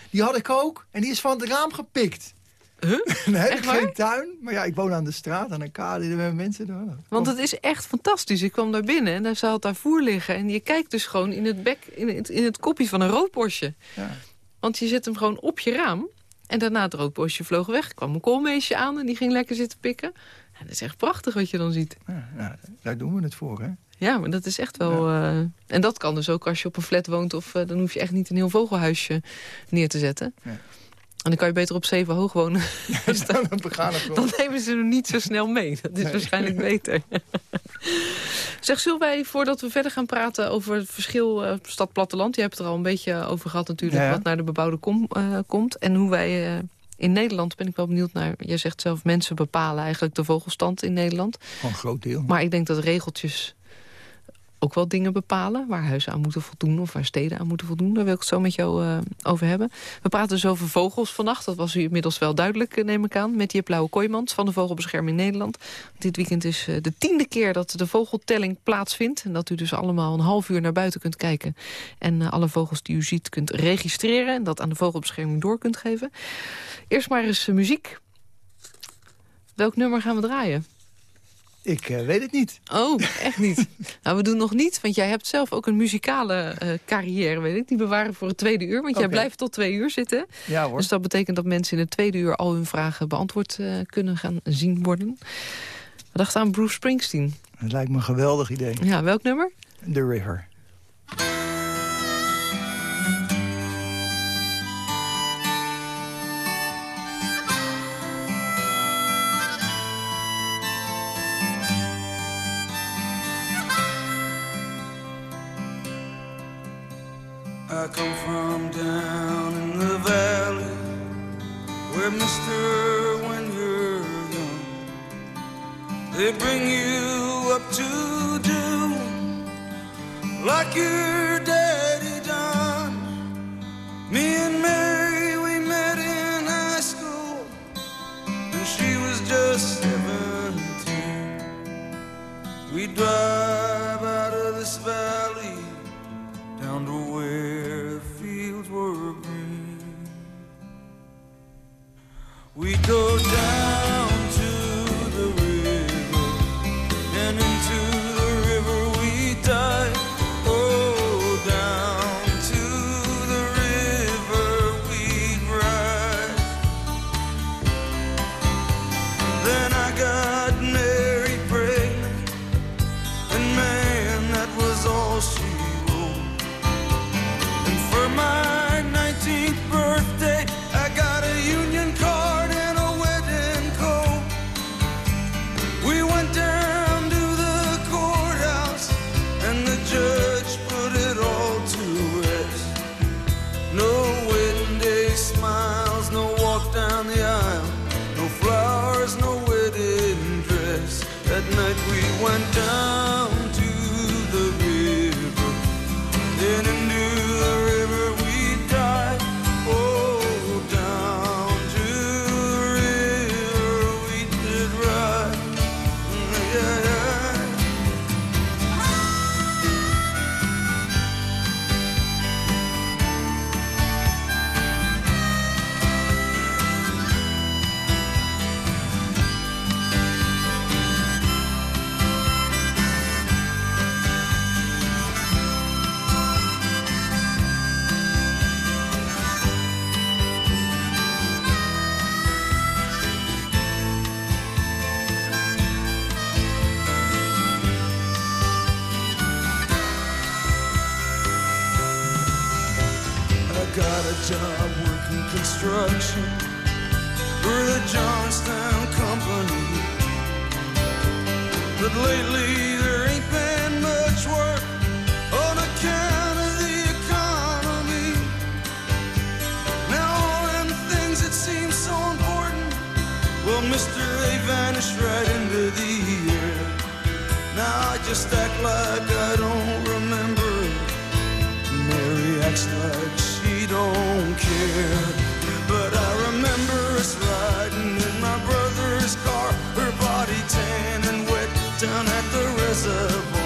Die had ik ook. En die is van het raam gepikt. Huh? (laughs) Heb Echt waar? geen tuin. Maar ja, ik woon aan de straat, aan een kade. Er hebben mensen daar. Want het is echt fantastisch. Ik kwam daar binnen en daar het daar voer liggen. En je kijkt dus gewoon in het bek, in het, in het kopje van een roodborstje. Ja. Want je zet hem gewoon op je raam. En daarna het roodborstje vloog weg. Er kwam een koolmeesje aan en die ging lekker zitten pikken. En dat is echt prachtig wat je dan ziet. Ja, nou, daar doen we het voor, hè? Ja, maar dat is echt wel... eh, en dat kan dus ook als je op een flat woont. Of eh, dan hoef je echt niet een heel vogelhuisje neer te zetten. Ja. En dan kan je beter op zeven hoog wonen. (laughs) Dus dan, Dan nemen ze hem niet zo snel mee. Dat is Nee. waarschijnlijk (laughs) beter. zeg, zullen wij, voordat we verder gaan praten over het verschil eh, stad-platteland... je hebt het er al een beetje over gehad natuurlijk... Ja. wat naar de bebouwde kom, eh, komt. En hoe wij eh, in Nederland, ben ik wel benieuwd naar... jij zegt zelf, mensen bepalen eigenlijk de vogelstand in Nederland. Van een groot deel. Maar ik denk dat regeltjes ook wel dingen bepalen... waar huizen aan moeten voldoen of waar steden aan moeten voldoen. Daar wil ik het zo met jou eh, over hebben. We praten dus over vogels vannacht. Dat was u inmiddels wel duidelijk, eh, neem ik aan. Met Jip Blauwe Kooijmans van de Vogelbescherming Nederland. Dit weekend is eh, de tiende keer dat de vogeltelling plaatsvindt. En dat u dus allemaal een half uur naar buiten kunt kijken. En alle vogels die u ziet kunt registreren. En dat aan de Vogelbescherming door kunt geven. Eerst maar eens muziek. Welk nummer gaan we draaien? Ik eh, weet het niet. Oh, echt niet. (laughs) nou, we doen nog niet, want jij hebt zelf ook een muzikale eh, carrière, weet ik. Die bewaren voor het tweede uur, want jij blijft tot twee uur zitten. Ja hoor. Dus dat betekent dat mensen in het tweede uur al hun vragen beantwoord eh, kunnen gaan zien worden. We dachten aan Bruce Springsteen. Het lijkt me een geweldig idee. Ja, welk nummer? The River. I come from down in the valley Where mister when you're young They bring you up to do Like your daddy done. Me and Mary we met in high school And she was just seventeen. We drive We go down reservoir.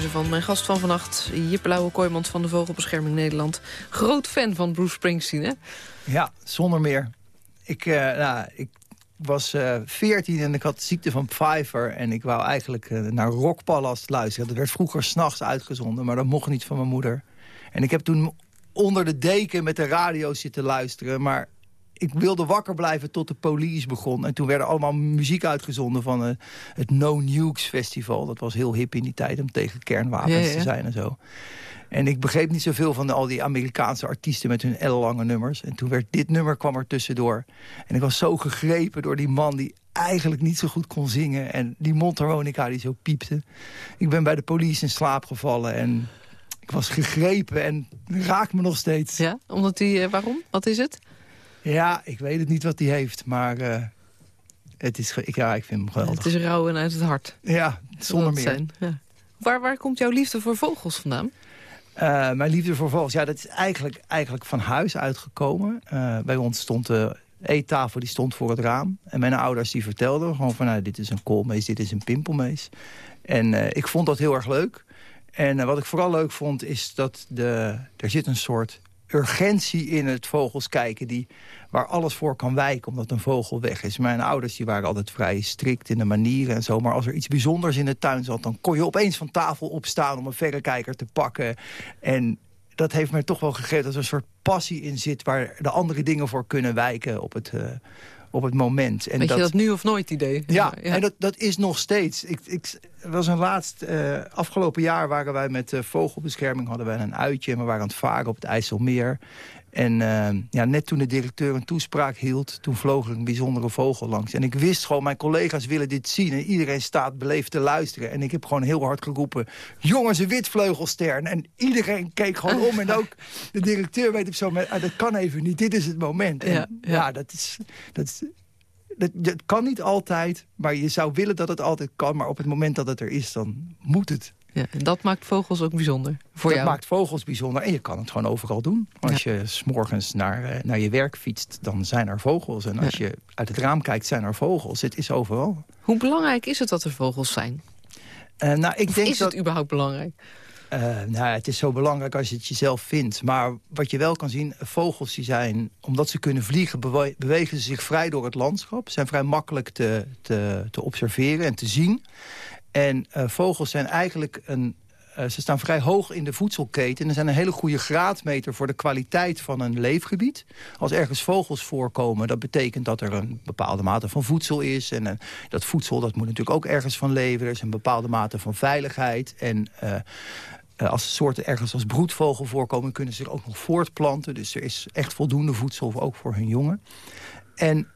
Van mijn gast van vannacht, Jippe Lauwe Kooijmans van de Vogelbescherming Nederland. Groot fan van Bruce Springsteen, hè? Ja, zonder meer. Ik, eh, nou, ik was eh 14 en ik had ziekte van Pfeiffer. En ik wou eigenlijk eh, naar Rockpalast luisteren. Dat werd vroeger s'nachts uitgezonden, maar dat mocht niet van mijn moeder. En ik heb toen onder de deken met de radio zitten luisteren. Maar ik wilde wakker blijven tot de police begon. En toen werden allemaal muziek uitgezonden van eh, het No Nukes Festival. Dat was heel hip in die tijd om tegen kernwapens Ja, ja. te zijn en zo. En ik begreep niet zoveel van al die Amerikaanse artiesten met hun ellenlange nummers. En toen werd dit nummer kwam er tussendoor. En ik was zo gegrepen door die man die eigenlijk niet zo goed kon zingen. En die mondharmonica die zo piepte. Ik ben bij de police in slaap gevallen en ik was gegrepen en raakt me nog steeds. Ja, omdat hij, eh, waarom? Wat is het? Ja, ik weet het niet wat hij heeft, maar eh, Het is, ik, ja, ik vind hem geweldig. Het is rauw en uit het hart. Ja, zonder meer. Zijn. Ja. Waar, waar komt jouw liefde voor vogels vandaan? Eh, mijn liefde voor vogels, ja, dat is eigenlijk, eigenlijk van huis uitgekomen. Eh, bij ons stond de eettafel, die stond voor het raam. En mijn ouders die vertelden gewoon van, nou, dit is een koolmees, dit is een pimpelmees. En ik vond dat heel erg leuk. En wat ik vooral leuk vond, is dat de, er zit een soort urgentie in het vogels kijken... Die, waar alles voor kan wijken omdat een vogel weg is. Mijn ouders die waren altijd vrij strikt in de manieren en zo. Maar als er iets bijzonders in de tuin zat... dan kon je opeens van tafel opstaan om een verrekijker te pakken. En dat heeft mij toch wel gegeven dat er een soort passie in zit... waar de andere dingen voor kunnen wijken op het, eh, op het moment. En Weet je dat nu of nooit idee? ja, en dat, dat is nog steeds. Ik, ik was een laatst, eh, afgelopen jaar waren wij met eh, vogelbescherming... hadden wij een uitje en we waren aan het varen op het IJsselmeer. En eh, ja, net toen de directeur een toespraak hield... toen vloog er een bijzondere vogel langs. En ik wist gewoon, mijn collega's willen dit zien... en iedereen staat beleefd te luisteren. En ik heb gewoon heel hard geroepen... jongens, een witvleugelstern. En iedereen keek gewoon om. En ook (laughs) de directeur weet op zo'n moment... ah, dat kan even niet, dit is het moment. En, Ja, ja, ja. dat is... Dat is dat, dat kan niet altijd, maar je zou willen dat het altijd kan. Maar op het moment dat het er is, dan moet het. Ja, en dat maakt vogels ook bijzonder voor dat jou. maakt vogels bijzonder. En je kan het gewoon overal doen. Als je s'morgens naar, eh, naar je werk fietst, dan zijn er vogels. En als je uit het raam kijkt, zijn er vogels. Het is overal. Hoe belangrijk is het dat er vogels zijn? Eh, nou, ik Of denk is dat, het überhaupt belangrijk? Eh, nou, het is zo belangrijk als je het jezelf vindt. Maar wat je wel kan zien, vogels die zijn... omdat ze kunnen vliegen, bewe- bewegen ze zich vrij door het landschap. Zijn vrij makkelijk te, te, te observeren en te zien. En eh, vogels zijn eigenlijk een... eh, ze staan vrij hoog in de voedselketen. En zijn een hele goede graadmeter voor de kwaliteit van een leefgebied. Als ergens vogels voorkomen, dat betekent dat er een bepaalde mate van voedsel is. En eh, dat voedsel dat moet natuurlijk ook ergens van leven. Er is een bepaalde mate van veiligheid. En als soorten ergens als broedvogel voorkomen... kunnen ze zich ook nog voortplanten. Dus er is echt voldoende voedsel, ook voor hun jongen. En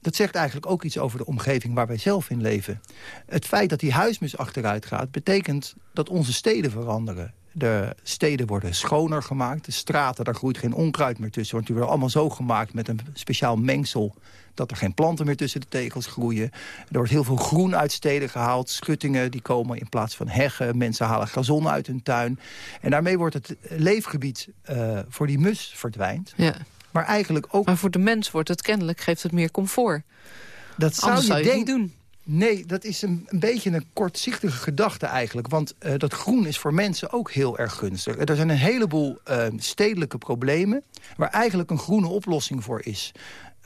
dat zegt eigenlijk ook iets over de omgeving waar wij zelf in leven. Het feit dat die huismus achteruit gaat... betekent dat onze steden veranderen. De steden worden schoner gemaakt. De straten, daar groeit geen onkruid meer tussen. Want die worden allemaal zo gemaakt met een speciaal mengsel... dat er geen planten meer tussen de tegels groeien. Er wordt heel veel groen uit steden gehaald. Schuttingen die komen in plaats van heggen. Mensen halen gazon uit hun tuin. En daarmee wordt het leefgebied eh, voor die mus verdwijnt. Ja. Maar eigenlijk ook... Maar voor de mens wordt het kennelijk, geeft het meer comfort. dat zou Anders zou je het niet doen. Nee, dat is een, een beetje een kortzichtige gedachte eigenlijk. Want eh, dat groen is voor mensen ook heel erg gunstig. Er zijn een heleboel eh, stedelijke problemen... waar eigenlijk een groene oplossing voor is.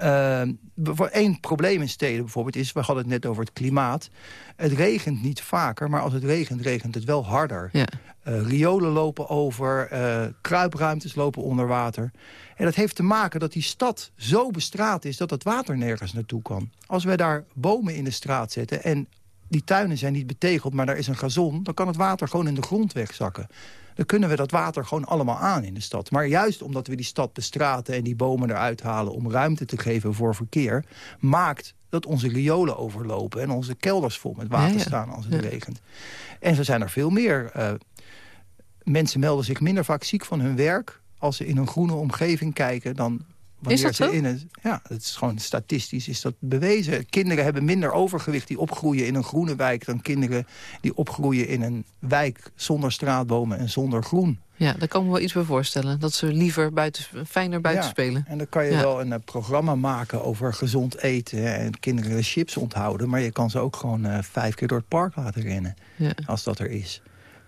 Eh, voor één probleem in steden bijvoorbeeld is... we hadden het net over het klimaat. Het regent niet vaker, maar als het regent, regent het wel harder. Ja. Eh, riolen lopen over, eh, kruipruimtes lopen onder water. En dat heeft te maken dat die stad zo bestraat is... dat het water nergens naartoe kan. Als wij daar bomen in de straat zetten... en die tuinen zijn niet betegeld, maar daar is een gazon... dan kan het water gewoon in de grond wegzakken. Dan kunnen we dat water gewoon allemaal aan in de stad. Maar juist omdat we die stad bestraten en die bomen eruit halen... om ruimte te geven voor verkeer... maakt dat onze riolen overlopen en onze kelders vol met water Ja, ja. staan als het regent. En zo zijn er veel meer. eh, mensen melden zich minder vaak ziek van hun werk... als ze in een groene omgeving kijken dan wanneer dat ze zo? in het... Ja, het is gewoon statistisch is dat bewezen. Kinderen hebben minder overgewicht die opgroeien in een groene wijk... dan kinderen die opgroeien in een wijk zonder straatbomen en zonder groen. Ja, daar kan me wel iets bij voorstellen. Dat ze liever buiten, fijner buiten Ja, spelen. En dan kan je Ja. wel een eh, programma maken over gezond eten... en kinderen de chips onthouden. Maar je kan ze ook gewoon eh, vijf keer door het park laten rennen. Ja. Als dat er is.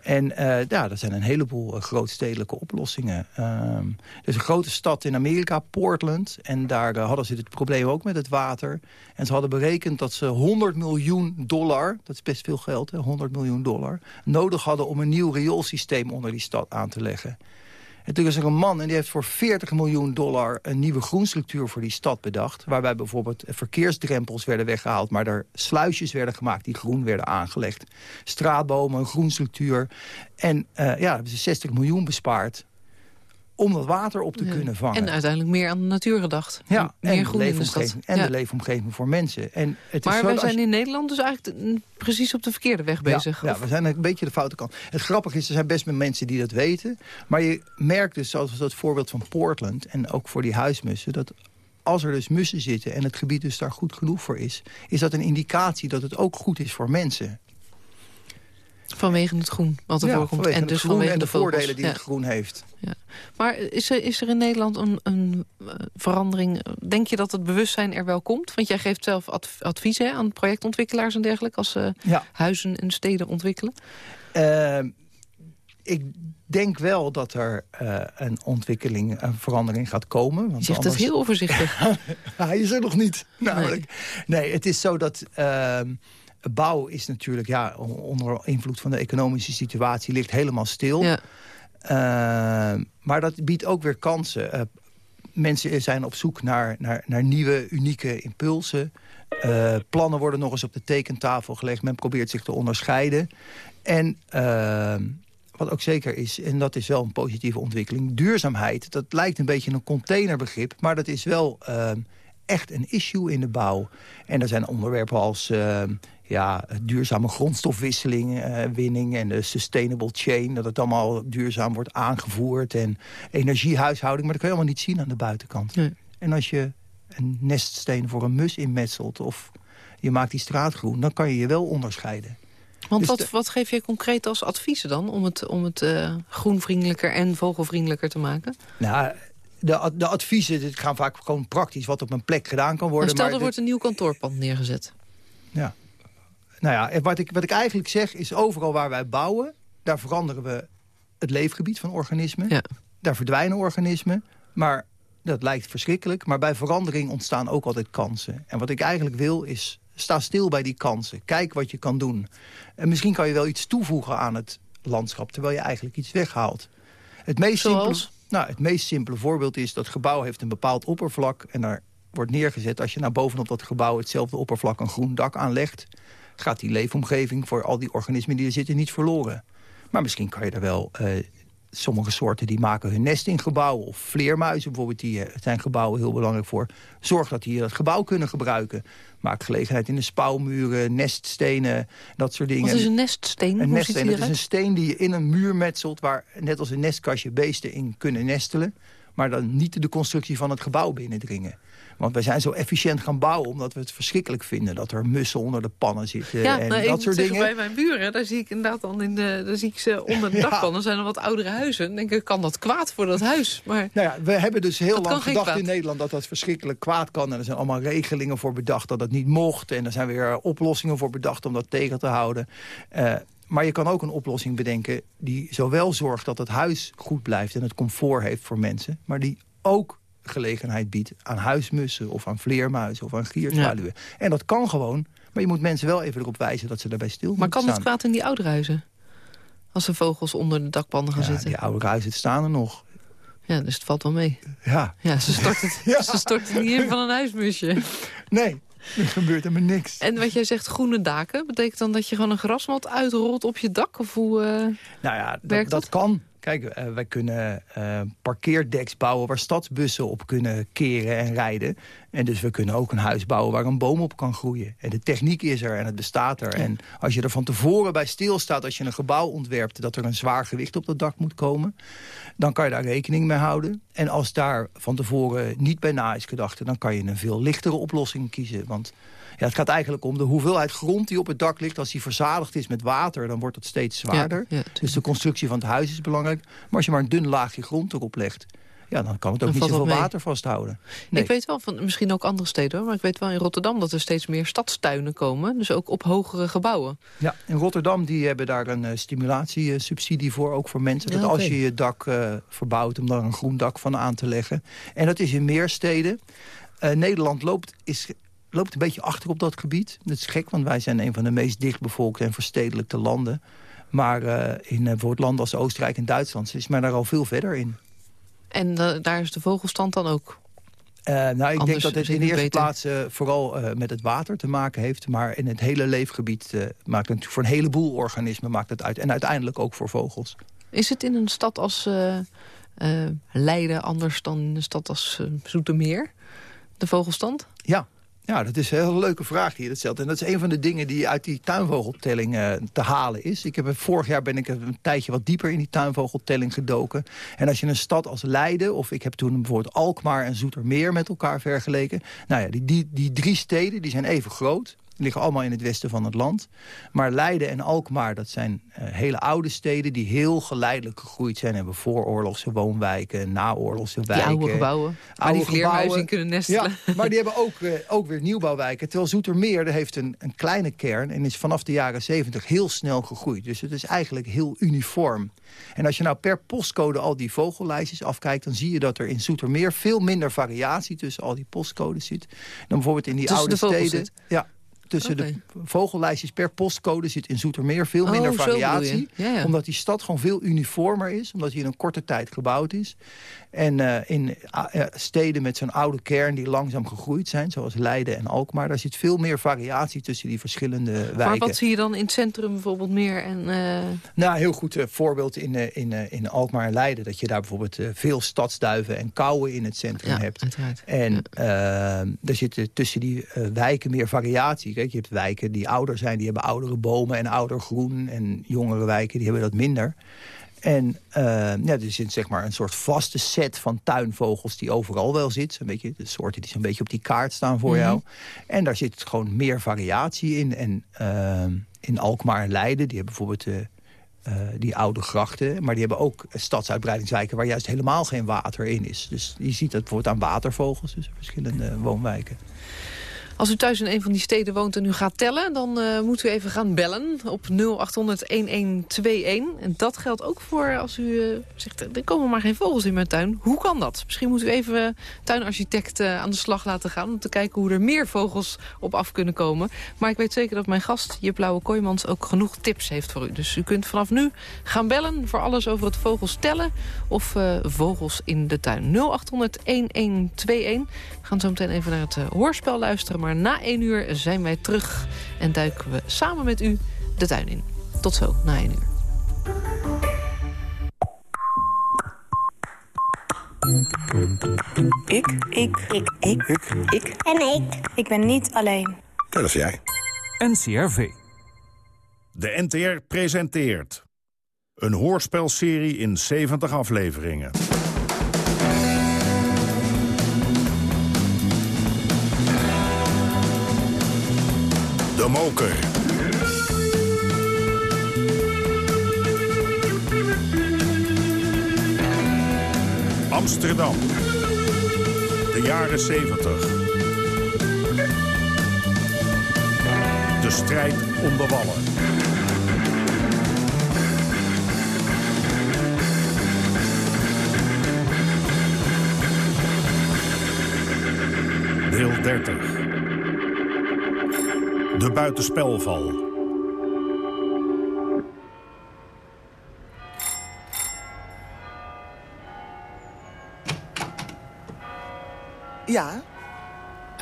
En eh, ja, er zijn een heleboel eh, grootstedelijke oplossingen. Er is een grote stad in Amerika, Portland. En daar eh, hadden ze het probleem ook met het water. En ze hadden berekend dat ze 100 miljoen dollar... dat is best veel geld, hè, 100 miljoen dollar... nodig hadden om een nieuw rioolsysteem onder die stad aan te leggen. En toen is er een man en die heeft voor 40 miljoen dollar... een nieuwe groenstructuur voor die stad bedacht. Waarbij bijvoorbeeld verkeersdrempels werden weggehaald... maar er sluisjes werden gemaakt die groen werden aangelegd. Straatbomen, groenstructuur. En eh, ja, hebben ze 60 miljoen bespaard om dat water op te Ja. kunnen vangen. En uiteindelijk meer aan de natuur gedacht. ja, meer en, de groen in de stad. leefomgeving, en Ja. de leefomgeving voor mensen. En het is Maar zo we dat als zijn je- in Nederland dus eigenlijk precies op de verkeerde weg bezig. Ja, we zijn een beetje de foute kant. Het grappige is, er zijn best meer mensen die dat weten. Maar je merkt dus, zoals dat voorbeeld van Portland... en ook voor die huismussen... dat als er dus mussen zitten en het gebied dus daar goed genoeg voor is... is dat een indicatie dat het ook goed is voor mensen. Vanwege het groen wat er Ja, voorkomt. vanwege En het dus vanwege en de, voordelen die Ja. het groen heeft. Maar is er, is er in Nederland een, een eh, verandering? Denk je dat het bewustzijn er wel komt? Want jij geeft zelf adv- advies hè, aan projectontwikkelaars en dergelijke... als ze Ja. huizen en steden ontwikkelen. Eh, ik denk wel dat er eh, een ontwikkeling, een verandering gaat komen. Je Want zegt het anders- heel overzichtig. (laughs) Hij is er nog niet, namelijk. Nee, het is zo dat... bouw is natuurlijk, ja, onder invloed van de economische situatie... ligt helemaal stil. ja. Ehm, maar dat biedt ook weer kansen. Eh, mensen zijn op zoek naar, naar, naar nieuwe, unieke impulsen. Eh, plannen worden nog eens op de tekentafel gelegd. Men probeert zich te onderscheiden. En ehm, wat ook zeker is, en dat is wel een positieve ontwikkeling... duurzaamheid, dat lijkt een beetje een containerbegrip... maar dat is wel ehm, echt een issue in de bouw. En er zijn onderwerpen als ja, duurzame grondstofwisseling, eh, winning... en de sustainable chain, dat het allemaal duurzaam wordt aangevoerd... en energiehuishouding, maar dat kan je allemaal niet zien aan de buitenkant. Nee. En als je een neststeen voor een mus inmetselt... of je maakt die straat groen, dan kan je je wel onderscheiden. Want Dus wat, de- wat geef je concreet als adviezen dan... om het, om het eh, groenvriendelijker en vogelvriendelijker te maken? Nou, de, de adviezen dit gaan vaak gewoon praktisch wat op een plek gedaan kan worden. stel, maar er dit- wordt een nieuw kantoorpand neergezet. Ja. Nou ja, wat ik, wat ik eigenlijk zeg is overal waar wij bouwen... daar veranderen we het leefgebied van organismen. Ja. Daar verdwijnen organismen. Maar dat lijkt verschrikkelijk. Maar bij verandering ontstaan ook altijd kansen. En wat ik eigenlijk wil is, sta stil bij die kansen. Kijk wat je kan doen. En misschien kan je wel iets toevoegen aan het landschap... terwijl je eigenlijk iets weghaalt. Het meest, Zoals? simpele, nou, het meest simpele voorbeeld is dat gebouw heeft een bepaald oppervlak... en daar wordt neergezet. Als je nou bovenop dat gebouw hetzelfde oppervlak een groen dak aanlegt... gaat die leefomgeving voor al die organismen die er zitten niet verloren. Maar misschien kan je er wel... eh, sommige soorten die maken hun nest in gebouwen. Of vleermuizen bijvoorbeeld, die eh, zijn gebouwen heel belangrijk voor. Zorg dat die het gebouw kunnen gebruiken. Maak gelegenheid in de spouwmuren, neststenen, dat soort dingen. Wat is een neststeen? Een neststeen, dat is een steen die je in een muur metselt... waar net als een nestkastje beesten in kunnen nestelen... maar dan niet de constructie van het gebouw binnendringen. Want wij zijn zo efficiënt gaan bouwen... omdat we het verschrikkelijk vinden dat er mussen onder de pannen zitten... Ja, en nou, dat soort zeggen, dingen. bij mijn buren, daar zie ik inderdaad dan in de, daar zie ik ze onder de (laughs) dakpannen. zijn er wat oudere huizen. Dan denk ik, kan dat kwaad voor dat huis? Maar Nou ja, we hebben dus heel lang gedacht kwaad. in Nederland dat dat verschrikkelijk kwaad kan. En er zijn allemaal regelingen voor bedacht dat dat niet mocht. En er zijn weer oplossingen voor bedacht om dat tegen te houden. Eh, maar je kan ook een oplossing bedenken die zowel zorgt dat het huis goed blijft... en het comfort heeft voor mensen, maar die ook gelegenheid biedt aan huismussen... of aan vleermuizen of aan gierzwaluwen. En dat kan gewoon, maar je moet mensen wel even erop wijzen dat ze daarbij stil Maar moeten kan het kwaad in die oude huizen? Als er vogels onder de dakpannen gaan Ja, zitten. die oude huizen staan er nog. Ja, dus het valt wel mee. Ja, Ja, ze stort het, (laughs) Ja. ze stort het niet in van een huismusje. nee, er gebeurt helemaal niks. En wat jij zegt, groene daken, betekent dan dat je gewoon een grasmat uitrolt op je dak? Of hoe, eh, Nou ja, dat dat? kan. Kijk, eh, wij kunnen eh, parkeerdeks bouwen waar stadsbussen op kunnen keren en rijden. En dus we kunnen ook een huis bouwen waar een boom op kan groeien. En de techniek is er en het bestaat er. En als je er van tevoren bij stilstaat, als je een gebouw ontwerpt... dat er een zwaar gewicht op dat dak moet komen... dan kan je daar rekening mee houden. En als daar van tevoren niet bij na is gedacht... dan kan je een veel lichtere oplossing kiezen. Want ja, het gaat eigenlijk om de hoeveelheid grond die op het dak ligt. Als die verzadigd is met water, dan wordt het steeds zwaarder. Ja, ja, tuurlijk. dus de constructie van het huis is belangrijk. Maar als je maar een dun laagje grond erop legt... ja, dan kan het ook Dan niet zoveel dat water vasthouden. Nee. Ik weet wel van misschien ook andere steden hoor, maar ik weet wel in Rotterdam dat er steeds meer stadstuinen komen. Dus ook op hogere gebouwen. Ja, in Rotterdam die hebben daar een uh, stimulatiesubsidie voor, ook voor mensen. Ja, dat als je je dak uh, verbouwt, om daar een groen dak van aan te leggen. En dat is in meer steden. Uh, Nederland loopt, is, loopt een beetje achter op dat gebied. Dat is gek, want wij zijn een van de meest dichtbevolkte en verstedelijkte landen. Maar uh, in bijvoorbeeld landen als Oostenrijk en Duitsland is men daar al veel verder in. En daar is de vogelstand dan ook Uh, nou, ik Anders denk dat het in de eerste beter. plaats uh, vooral uh, met het water te maken heeft. Maar in het hele leefgebied maakt het natuurlijk voor een heleboel organismen maakt het uit. En uiteindelijk ook voor vogels. Is het in een stad als Leiden anders dan in een stad als Zoetermeer? De vogelstand? Ja, Ja, dat is een hele leuke vraag die je dat stelt. En dat is een van de dingen die uit die tuinvogeltelling uh, te halen is. Ik heb, vorig jaar ben ik een tijdje wat dieper in die tuinvogeltelling gedoken. En als je een stad als Leiden, of ik heb toen bijvoorbeeld Alkmaar en Zoetermeer met elkaar vergeleken. Nou ja, die, die, die drie steden die zijn even groot. Liggen allemaal in het westen van het land. Maar Leiden en Alkmaar, dat zijn uh, hele oude steden... die heel geleidelijk gegroeid zijn. Hebben vooroorlogse woonwijken, naoorlogse wijken. Die oude gebouwen, waar die in kunnen nestelen. Ja, maar die hebben ook, uh, ook weer nieuwbouwwijken. Terwijl Zoetermeer heeft een, een kleine kern... en is vanaf de jaren 70 heel snel gegroeid. Dus het is eigenlijk heel uniform. En als je nou per postcode al die vogellijstjes afkijkt... dan zie je dat er in Zoetermeer veel minder variatie... tussen al die postcodes zit... dan bijvoorbeeld in die tussen oude steden. Zit. Ja, tussen okay. de vogellijstjes per postcode zit in Zoetermeer veel minder oh, variatie. Ja, ja. Omdat die stad gewoon veel uniformer is. Omdat die in een korte tijd gebouwd is. En uh, in uh, steden met zo'n oude kern die langzaam gegroeid zijn... zoals Leiden en Alkmaar... daar zit veel meer variatie tussen die verschillende wijken. Maar wat zie je dan in het centrum bijvoorbeeld meer? En, uh... Nou, heel goed voorbeeld in, in, in Alkmaar en Leiden... dat je daar bijvoorbeeld veel stadsduiven en kauwen in het centrum ja, hebt. Uiteraard. En er zit tussen die wijken meer variatie. Kijk, je hebt wijken die ouder zijn, die hebben oudere bomen en ouder groen. En jongere wijken, die hebben dat minder. En uh, ja, er zit zeg maar een soort vaste set van tuinvogels die overal wel zit. Een beetje de soorten die zo'n beetje op die kaart staan voor mm -hmm. jou. En daar zit gewoon meer variatie in. En uh, in Alkmaar en Leiden, die hebben bijvoorbeeld uh, die oude grachten. Maar die hebben ook stadsuitbreidingswijken waar juist helemaal geen water in is. Dus je ziet dat bijvoorbeeld aan watervogels, dus verschillende woonwijken. Als u thuis in een van die steden woont en u gaat tellen... dan uh, moet u even gaan bellen op 0800-1121. En dat geldt ook voor als u uh, zegt... er komen maar geen vogels in mijn tuin. Hoe kan dat? Misschien moet u even tuinarchitect uh, aan de slag laten gaan... om te kijken hoe er meer vogels op af kunnen komen. Maar ik weet zeker dat mijn gast, Jip Blauwe Kooijmans... ook genoeg tips heeft voor u. Dus u kunt vanaf nu gaan bellen voor alles over het vogels tellen... of vogels in de tuin. 0800-1121. We gaan zo meteen even naar het hoorspel luisteren... Maar na één uur zijn wij terug en duiken we samen met u de tuin in. Tot zo, na één uur. Ik. Ik. Ik. Ik. Ik. Ik. En ik. Ik ben niet alleen. Dat is jij. NCRV. De NTR presenteert. Een hoorspelserie in 70 afleveringen. De Moker. Amsterdam. De jaren 70. De strijd om de wallen. Deel 30. De buitenspelval. Ja?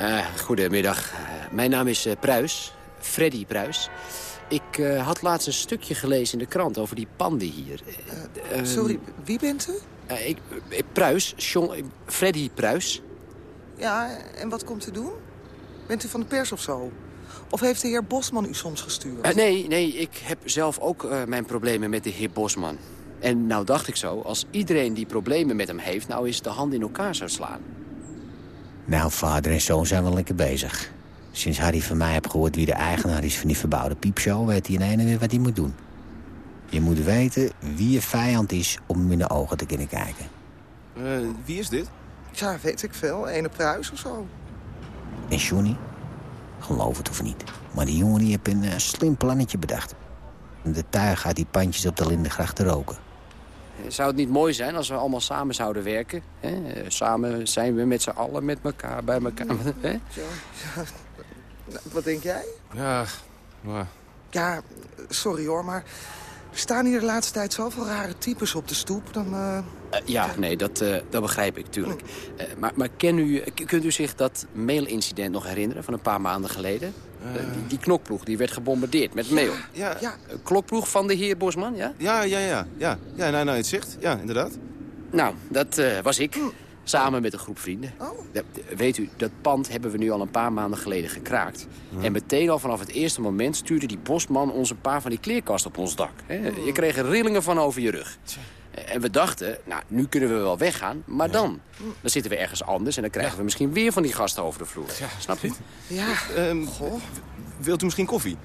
Uh, goedemiddag. Uh, mijn naam is uh, Pruis. Freddy Pruis. Ik uh, had laatst een stukje gelezen in de krant over die panden hier. Uh, sorry, wie bent u? Uh, ik, ik, Pruis, John, Freddy Pruis. Ja, en wat komt u doen? Bent u van de pers of zo? Of heeft de heer Bosman u soms gestuurd? nee, nee, ik heb zelf ook mijn problemen met de heer Bosman. En nou dacht ik zo, als iedereen die problemen met hem heeft... nou eens de hand in elkaar zou slaan. Nou, vader en zoon zijn wel lekker bezig. Sinds Harry van mij heeft gehoord wie de eigenaar is van die verbouwde piepshow... weet hij in ene weer wat hij moet doen. Je moet weten wie je vijand is om hem in de ogen te kunnen kijken. Uh, wie is dit? Ja, weet ik veel. Ene pruis of zo. En Johnny? Geloof het of niet. Maar die jongen die heeft een uh, slim plannetje bedacht. De tuig gaat die pandjes op de Lindengracht te roken. Zou het niet mooi zijn als we allemaal samen zouden werken? Hè? Samen zijn we met z'n allen met elkaar bij elkaar. (laughs) Hè? Ja, ja. Wat denk jij? Ja, maar... Ja, sorry hoor, maar... Er staan hier de laatste tijd zoveel rare types op de stoep. Dan, uh... Uh, ja, nee, dat, uh, dat begrijp ik, tuurlijk. maar maar ken u, kunt u zich dat mailincident nog herinneren van een paar maanden geleden? Die, die, knokploeg die werd gebombardeerd met mail. Ja, ja. Klokploeg van de heer Bosman, ja? Ja, ja, ja. Ja, ja nou, nou, het zicht. Ja, inderdaad. Nou, dat was ik. Samen met een groep vrienden. Ja, weet u, dat pand hebben we nu al een paar maanden geleden gekraakt. En meteen al vanaf het eerste moment stuurde die bosman ons een paar van die kleerkasten op ons dak. Hè. Je kreeg er rillingen van over je rug. En we dachten, nou, nu kunnen we wel weggaan, maar dan? Dan zitten we ergens anders en dan krijgen we misschien weer van die gasten over de vloer. Snap je? Ja, Ehm, wilt u misschien koffie?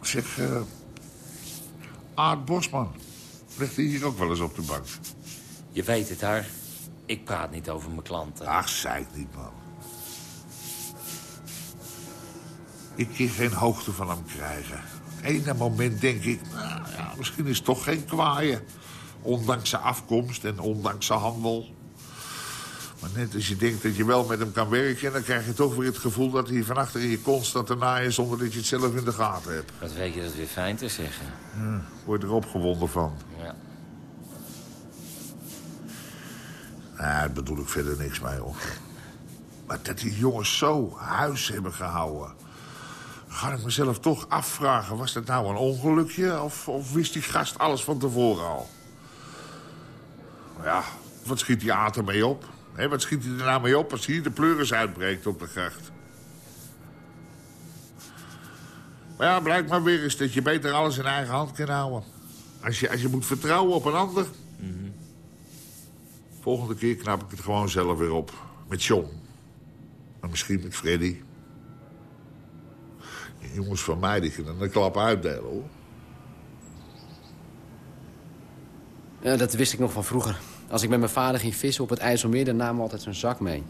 Zeg, eh Aard Bosman, ligt hij hier ook wel eens op de bank? Je weet het, haar. Ik praat niet over mijn klanten. Ach, zei ik niet, man. Ik kan geen hoogte van hem krijgen. Ene moment denk ik, nou ja, misschien is het toch geen kwaaie. Ondanks zijn afkomst en ondanks zijn handel. Maar net als je denkt dat je wel met hem kan werken... dan krijg je toch weer het gevoel dat hij van achter je kont staat te naaien... zonder dat je het zelf in de gaten hebt. Wat weet je dat weer fijn te zeggen. Ja, word er opgewonden van. Ja. Nou, daar bedoel ik verder niks mee, hoor. Maar dat die jongens zo huis hebben gehouden... ga ik mezelf toch afvragen... was dat nou een ongelukje of, of wist die gast alles van tevoren al? Ja, wat schiet die Aad ermee op? Hè, wat schiet hij er nou mee op als hier de pleuris uitbreekt op de gracht? Maar ja, blijkt maar weer eens dat je beter alles in eigen hand kan houden. Als je, als je moet vertrouwen op een ander... Volgende keer knap ik het gewoon zelf weer op. Met John. En misschien met Freddy. Die jongens van mij die kunnen een klap uitdelen, hoor. Ja, dat wist ik nog van vroeger. Als ik met mijn vader ging vissen op het IJsselmeer... dan namen we altijd zo'n zak mee.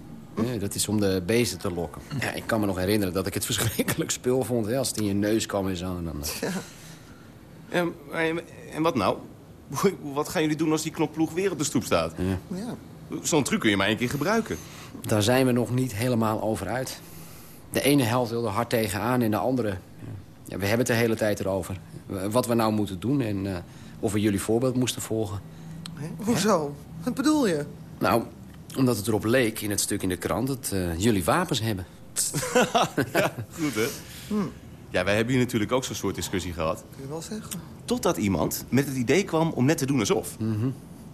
Ja, dat is om de beesten te lokken. Ja, ik kan me nog herinneren dat ik het (laughs) verschrikkelijk spul vond... Hè, als het in je neus kwam en zo. En dan, eh, En, en, en wat nou? (laughs) Wat gaan jullie doen als die knopploeg weer op de stoep staat? ja. Zo'n truc kun je maar één keer gebruiken. Daar zijn we nog niet helemaal over uit. De ene helft wil er hard tegenaan en de andere... Ja, we hebben het de hele tijd erover. Wat we nou moeten doen en eh, of we jullie voorbeeld moesten volgen. Hè? Hoezo? Wat bedoel je? Nou, omdat het erop leek in het stuk in de krant... dat eh, jullie wapens hebben. (laughs) Goed, hè? Ja, wij hebben hier natuurlijk ook zo'n soort discussie gehad. Kun je wel zeggen. Totdat iemand met het idee kwam om net te doen alsof.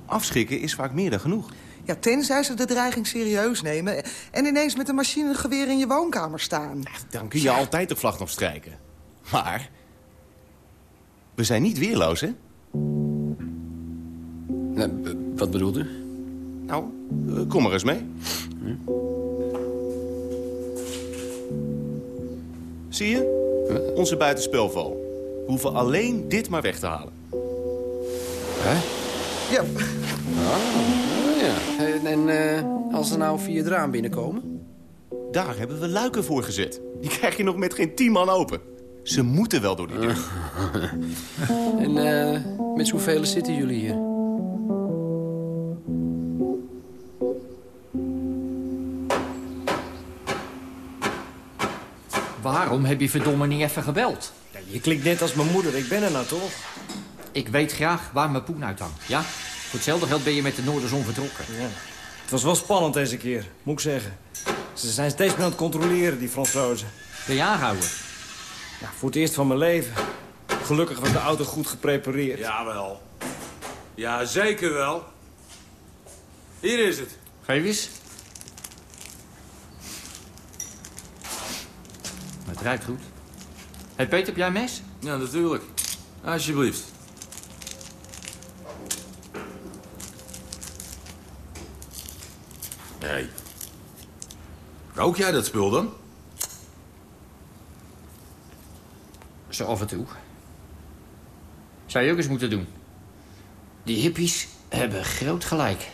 Afschrikken is vaak meer dan genoeg. Ja, tenzij ze de dreiging serieus nemen... en ineens met een machinegeweer in je woonkamer staan. Dan kun je altijd de vlag nog strijken. Maar... We zijn niet weerloos, hè? Wat bedoelt u? Nou, eh, kom maar eens mee. Zie je? Onze buitenspelval. We hoeven alleen dit maar weg te halen. Hè? Ja. Oh, ja. En, en eh, als ze nou via het raam binnenkomen? Daar hebben we luiken voor gezet. Die krijg je nog met geen tien man open. Ze moeten wel door die deur. (laughs) En eh, met zoveel zitten jullie hier? Waarom heb je verdomme niet even gebeld? Je klinkt net als mijn moeder, ik ben er nou toch? Ik weet graag waar mijn poen uithangt, ja? Voor hetzelfde geld ben je met de Noorderzon vertrokken. Ja. Het was wel spannend deze keer, moet ik zeggen. Ze zijn steeds meer aan het controleren, die Fransozen. Ben je aangehouden? Ja, voor het eerst van mijn leven. Gelukkig was de auto goed geprepareerd. Jawel. Ja, zeker wel. Hier is het. Geef eens. Het ruikt goed. Hé Peter, heb jij een mes? Ja, natuurlijk. Alsjeblieft. Hé. Rook jij dat spul dan? Zo af en toe. Zou je ook eens moeten doen. Die hippies hebben groot gelijk.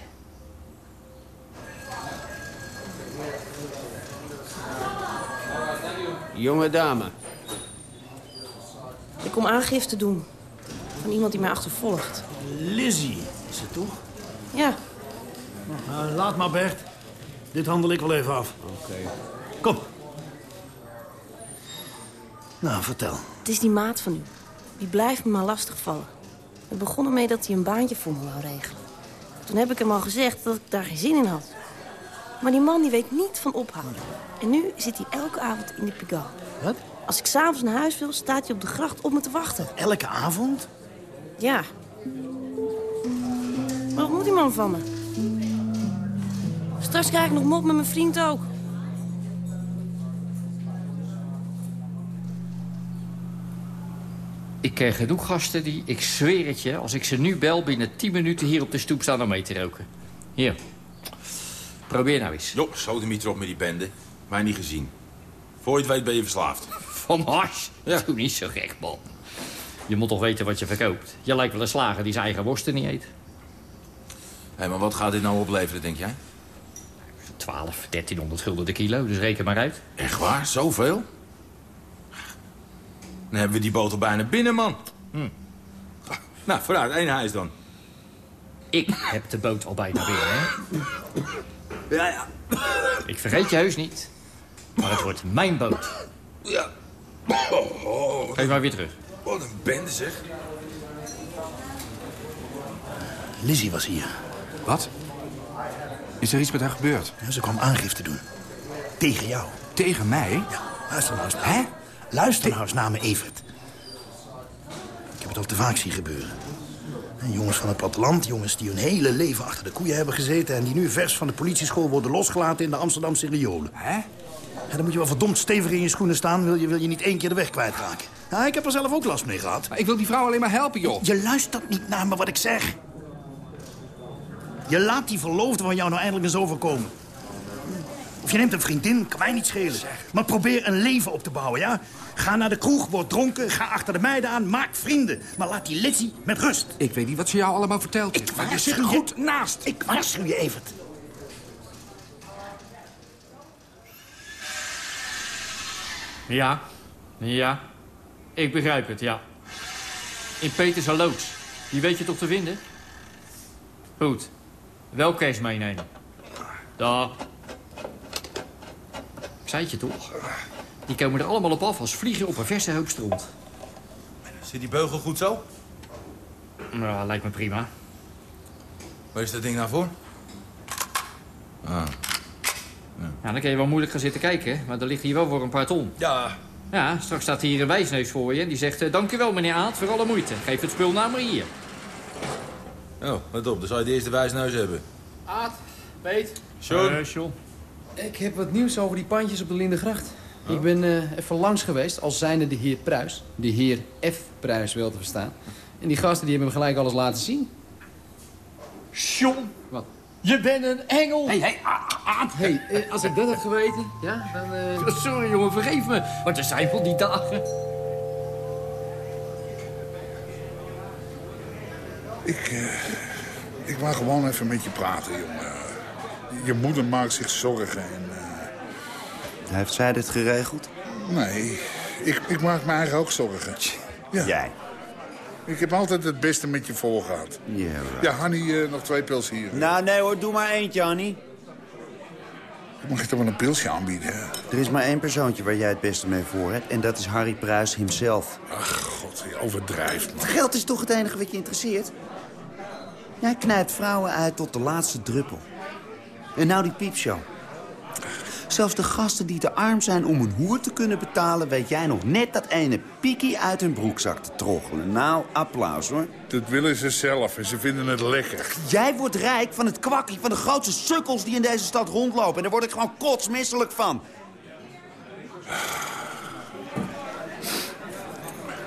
Jonge dame. Ik kom aangifte doen. Van iemand die mij achtervolgt. Lizzie, is het toch? Ja, Nou, laat maar, Bert. Dit handel ik wel even af. Oké. Kom. Nou, vertel. het is die maat van u. Die blijft me maar lastigvallen. Het begon ermee dat hij een baantje voor me wou regelen. Toen heb ik hem al gezegd dat ik daar geen zin in had. Maar die man die weet niet van ophouden. En nu zit hij elke avond in de Pigalle. Wat? Als ik s'avonds naar huis wil, staat hij op de gracht op me te wachten. Elke avond? Ja, Maar wat moet die man van me? Straks krijg ik nog mop met mijn vriend ook. Ik ken genoeg gasten die, ik zweer het je... als ik ze nu bel, binnen 10 minuten hier op de stoep staan om mee te roken. Hier. Probeer nou eens. Jo, sodemieter op met die bende. Mij niet gezien. Voor je het weet ben je verslaafd. (laughs) Van hars? Ja. Doe niet zo gek, man. Je moet toch weten wat je verkoopt. Je lijkt wel een slager die zijn eigen worsten niet eet. Hé, maar wat gaat dit nou opleveren, denk jij? 12, 1300 gulden de kilo, dus reken maar uit. Echt waar? Zoveel? Dan hebben we die boot al bijna binnen, man. Hm. Nou, vooruit, één huis dan. Ik heb de boot al bijna binnen, hè? Ja, ja. Ik vergeet je heus niet. Maar het wordt mijn boot. Ja. Geef maar weer terug. Wat een bende, zeg. Lizzie was hier. Wat? Is er iets met haar gebeurd? Ja, ze kwam aangifte doen. Tegen jou. Tegen mij? Ja, luister nou eens naar Hè? Luister nou eens naar me, Evert. Ik heb het al te vaak zien gebeuren. En jongens van het platteland, jongens die hun hele leven achter de koeien hebben gezeten... en die nu vers van de politieschool worden losgelaten in de Amsterdamse riolen. Hè? Ja, dan moet je wel verdomd stevig in je schoenen staan... wil je, wil je niet één keer de weg kwijtraken. Ik heb er zelf ook last mee gehad. Maar ik wil die vrouw alleen maar helpen, joh. Je luistert niet naar me wat ik zeg. Je laat die verloofde van jou nou eindelijk eens overkomen. Of je neemt een vriendin, kan mij niet schelen. Maar probeer een leven op te bouwen, ja? Ga naar de kroeg, word dronken, ga achter de meiden aan, maak vrienden. Maar laat die Lizzie met rust. Ik weet niet wat ze jou allemaal vertelt. Ik maar je waarschuw zit je. goed naast. Ik waarschuw je, Evert. Ja, ja. Ik begrijp het, ja. In Peters loods. Die weet je toch te vinden? Goed. Wel cash meenemen. Daar. Ik zei het je toch? Die komen er allemaal op af als vliegen op een verse hoop stront. Zit die beugel goed zo? Nou, lijkt me prima. Waar is dat ding nou voor? Ah. Ja, dan kun je wel moeilijk gaan zitten kijken, maar dan ligt hier wel voor een paar ton. Ja. Ja, straks staat hier een wijsneus voor je en die zegt... eh, dank u wel, meneer Aad, voor alle moeite. Geef het spul nou maar hier. Oh, let op. Dan zou je de eerste wijsneus hebben. Aad, Peet. John. Eh, John. Ik heb wat nieuws over die pandjes op de Ik ben eh, even langs geweest als zijnde de heer Pruis. De heer F. Pruis wel te verstaan. En die gasten die hebben me gelijk alles laten zien. John. Wat? Je bent een engel. Hé, hé, Aad. Hé, eh, als ik dat had geweten, ja, dan... eh, (laughs) Sorry, jongen, vergeef me. Maar er zijn wel die dagen. Ik, eh, ik wou gewoon even met je praten, jongen. Je moeder maakt zich zorgen en... Heeft zij dit geregeld? nee, ik, ik maak me eigenlijk ook zorgen. Ja. Jij? Ik heb altijd het beste met je voor gehad. Ja, right. Ja, Hanny, eh, nog twee pils hier. Nou, nee hoor, doe maar eentje, Annie. Mag ik toch wel een pilsje aanbieden? Er is maar één persoontje waar jij het beste mee voor hebt. En dat is Harry Pruis himself. Ach, god, je overdrijft, man. Geld is toch het enige wat je interesseert? Jij knijpt vrouwen uit tot de laatste druppel. En nou die piepshow. Zelfs de gasten die te arm zijn om een hoer te kunnen betalen... weet jij nog net dat ene piekie uit hun broekzak te troggelen. Nou, applaus hoor. Dat willen ze zelf en ze vinden het lekker. Jij wordt rijk van het kwakkie van de grootste sukkels die in deze stad rondlopen. En daar word ik gewoon kotsmisselijk van.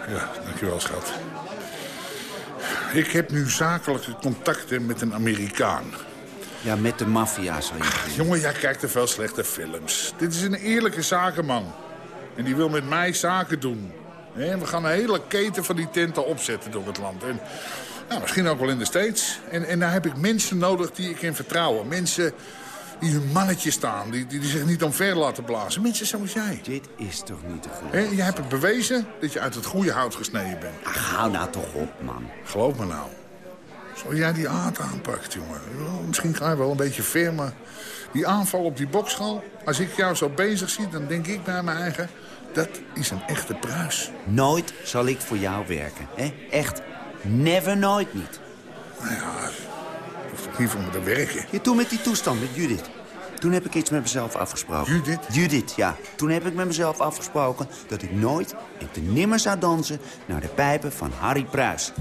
Ja, dankjewel, schat. Ik heb nu zakelijke contacten met een Amerikaan. Ja, met de maffia, zou je. Jongen, jij kijkt te veel slechte films. Dit is een eerlijke zakenman. En die wil met mij zaken doen. En we gaan een hele keten van die tenten opzetten door het land. En nou, misschien ook wel in de States. En, en daar heb ik mensen nodig die ik kan vertrouwen. Mensen die hun mannetje staan, die, die, die zich niet omver laten blazen. Mensen zoals jij. Dit is toch niet te? Hè, je hebt het bewezen dat je uit het goede hout gesneden bent. Ach, hou nou toch op, man. Geloof me nou. Zoals jij die aard aanpakt, jongen. Misschien ga je wel een beetje ver, maar die aanval op die bokschool... als ik jou zo bezig zie, dan denk ik bij mijn eigen... dat is een echte pruis. Nooit zal ik voor jou werken. Hè? Echt. Never, nooit niet. Nou ja, hoeft ook niet voor me te werken. Ja, toen met die toestand met Judith. Toen heb ik iets met mezelf afgesproken. Judith? Judith, ja. Toen heb ik met mezelf afgesproken dat ik nooit en te nimmer zou dansen... naar de pijpen van Harry Pruis.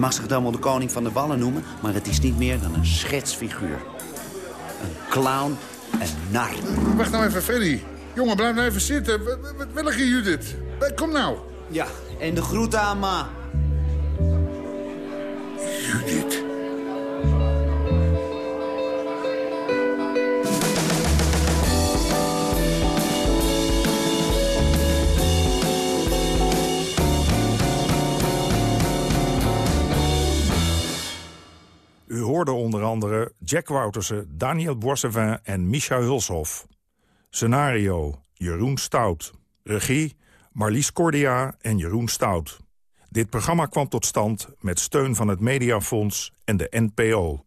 En mag zich dan wel de koning van de wallen noemen... maar het is niet meer dan een schetsfiguur. Een clown, een nar. Wacht nou even, Ferry. Jongen, blijf nou even zitten. Wat- Wat wat wil je, Judith? Kom nou. Ja, en de groeten aan ma. U hoorde onder andere Jack Woutersen, Daniel Boissevin en Micha Hulshoff. Scenario Jeroen Stout. Regie Marlies Cordia en Jeroen Stout. Dit programma kwam tot stand met steun van het Mediafonds en de NPO.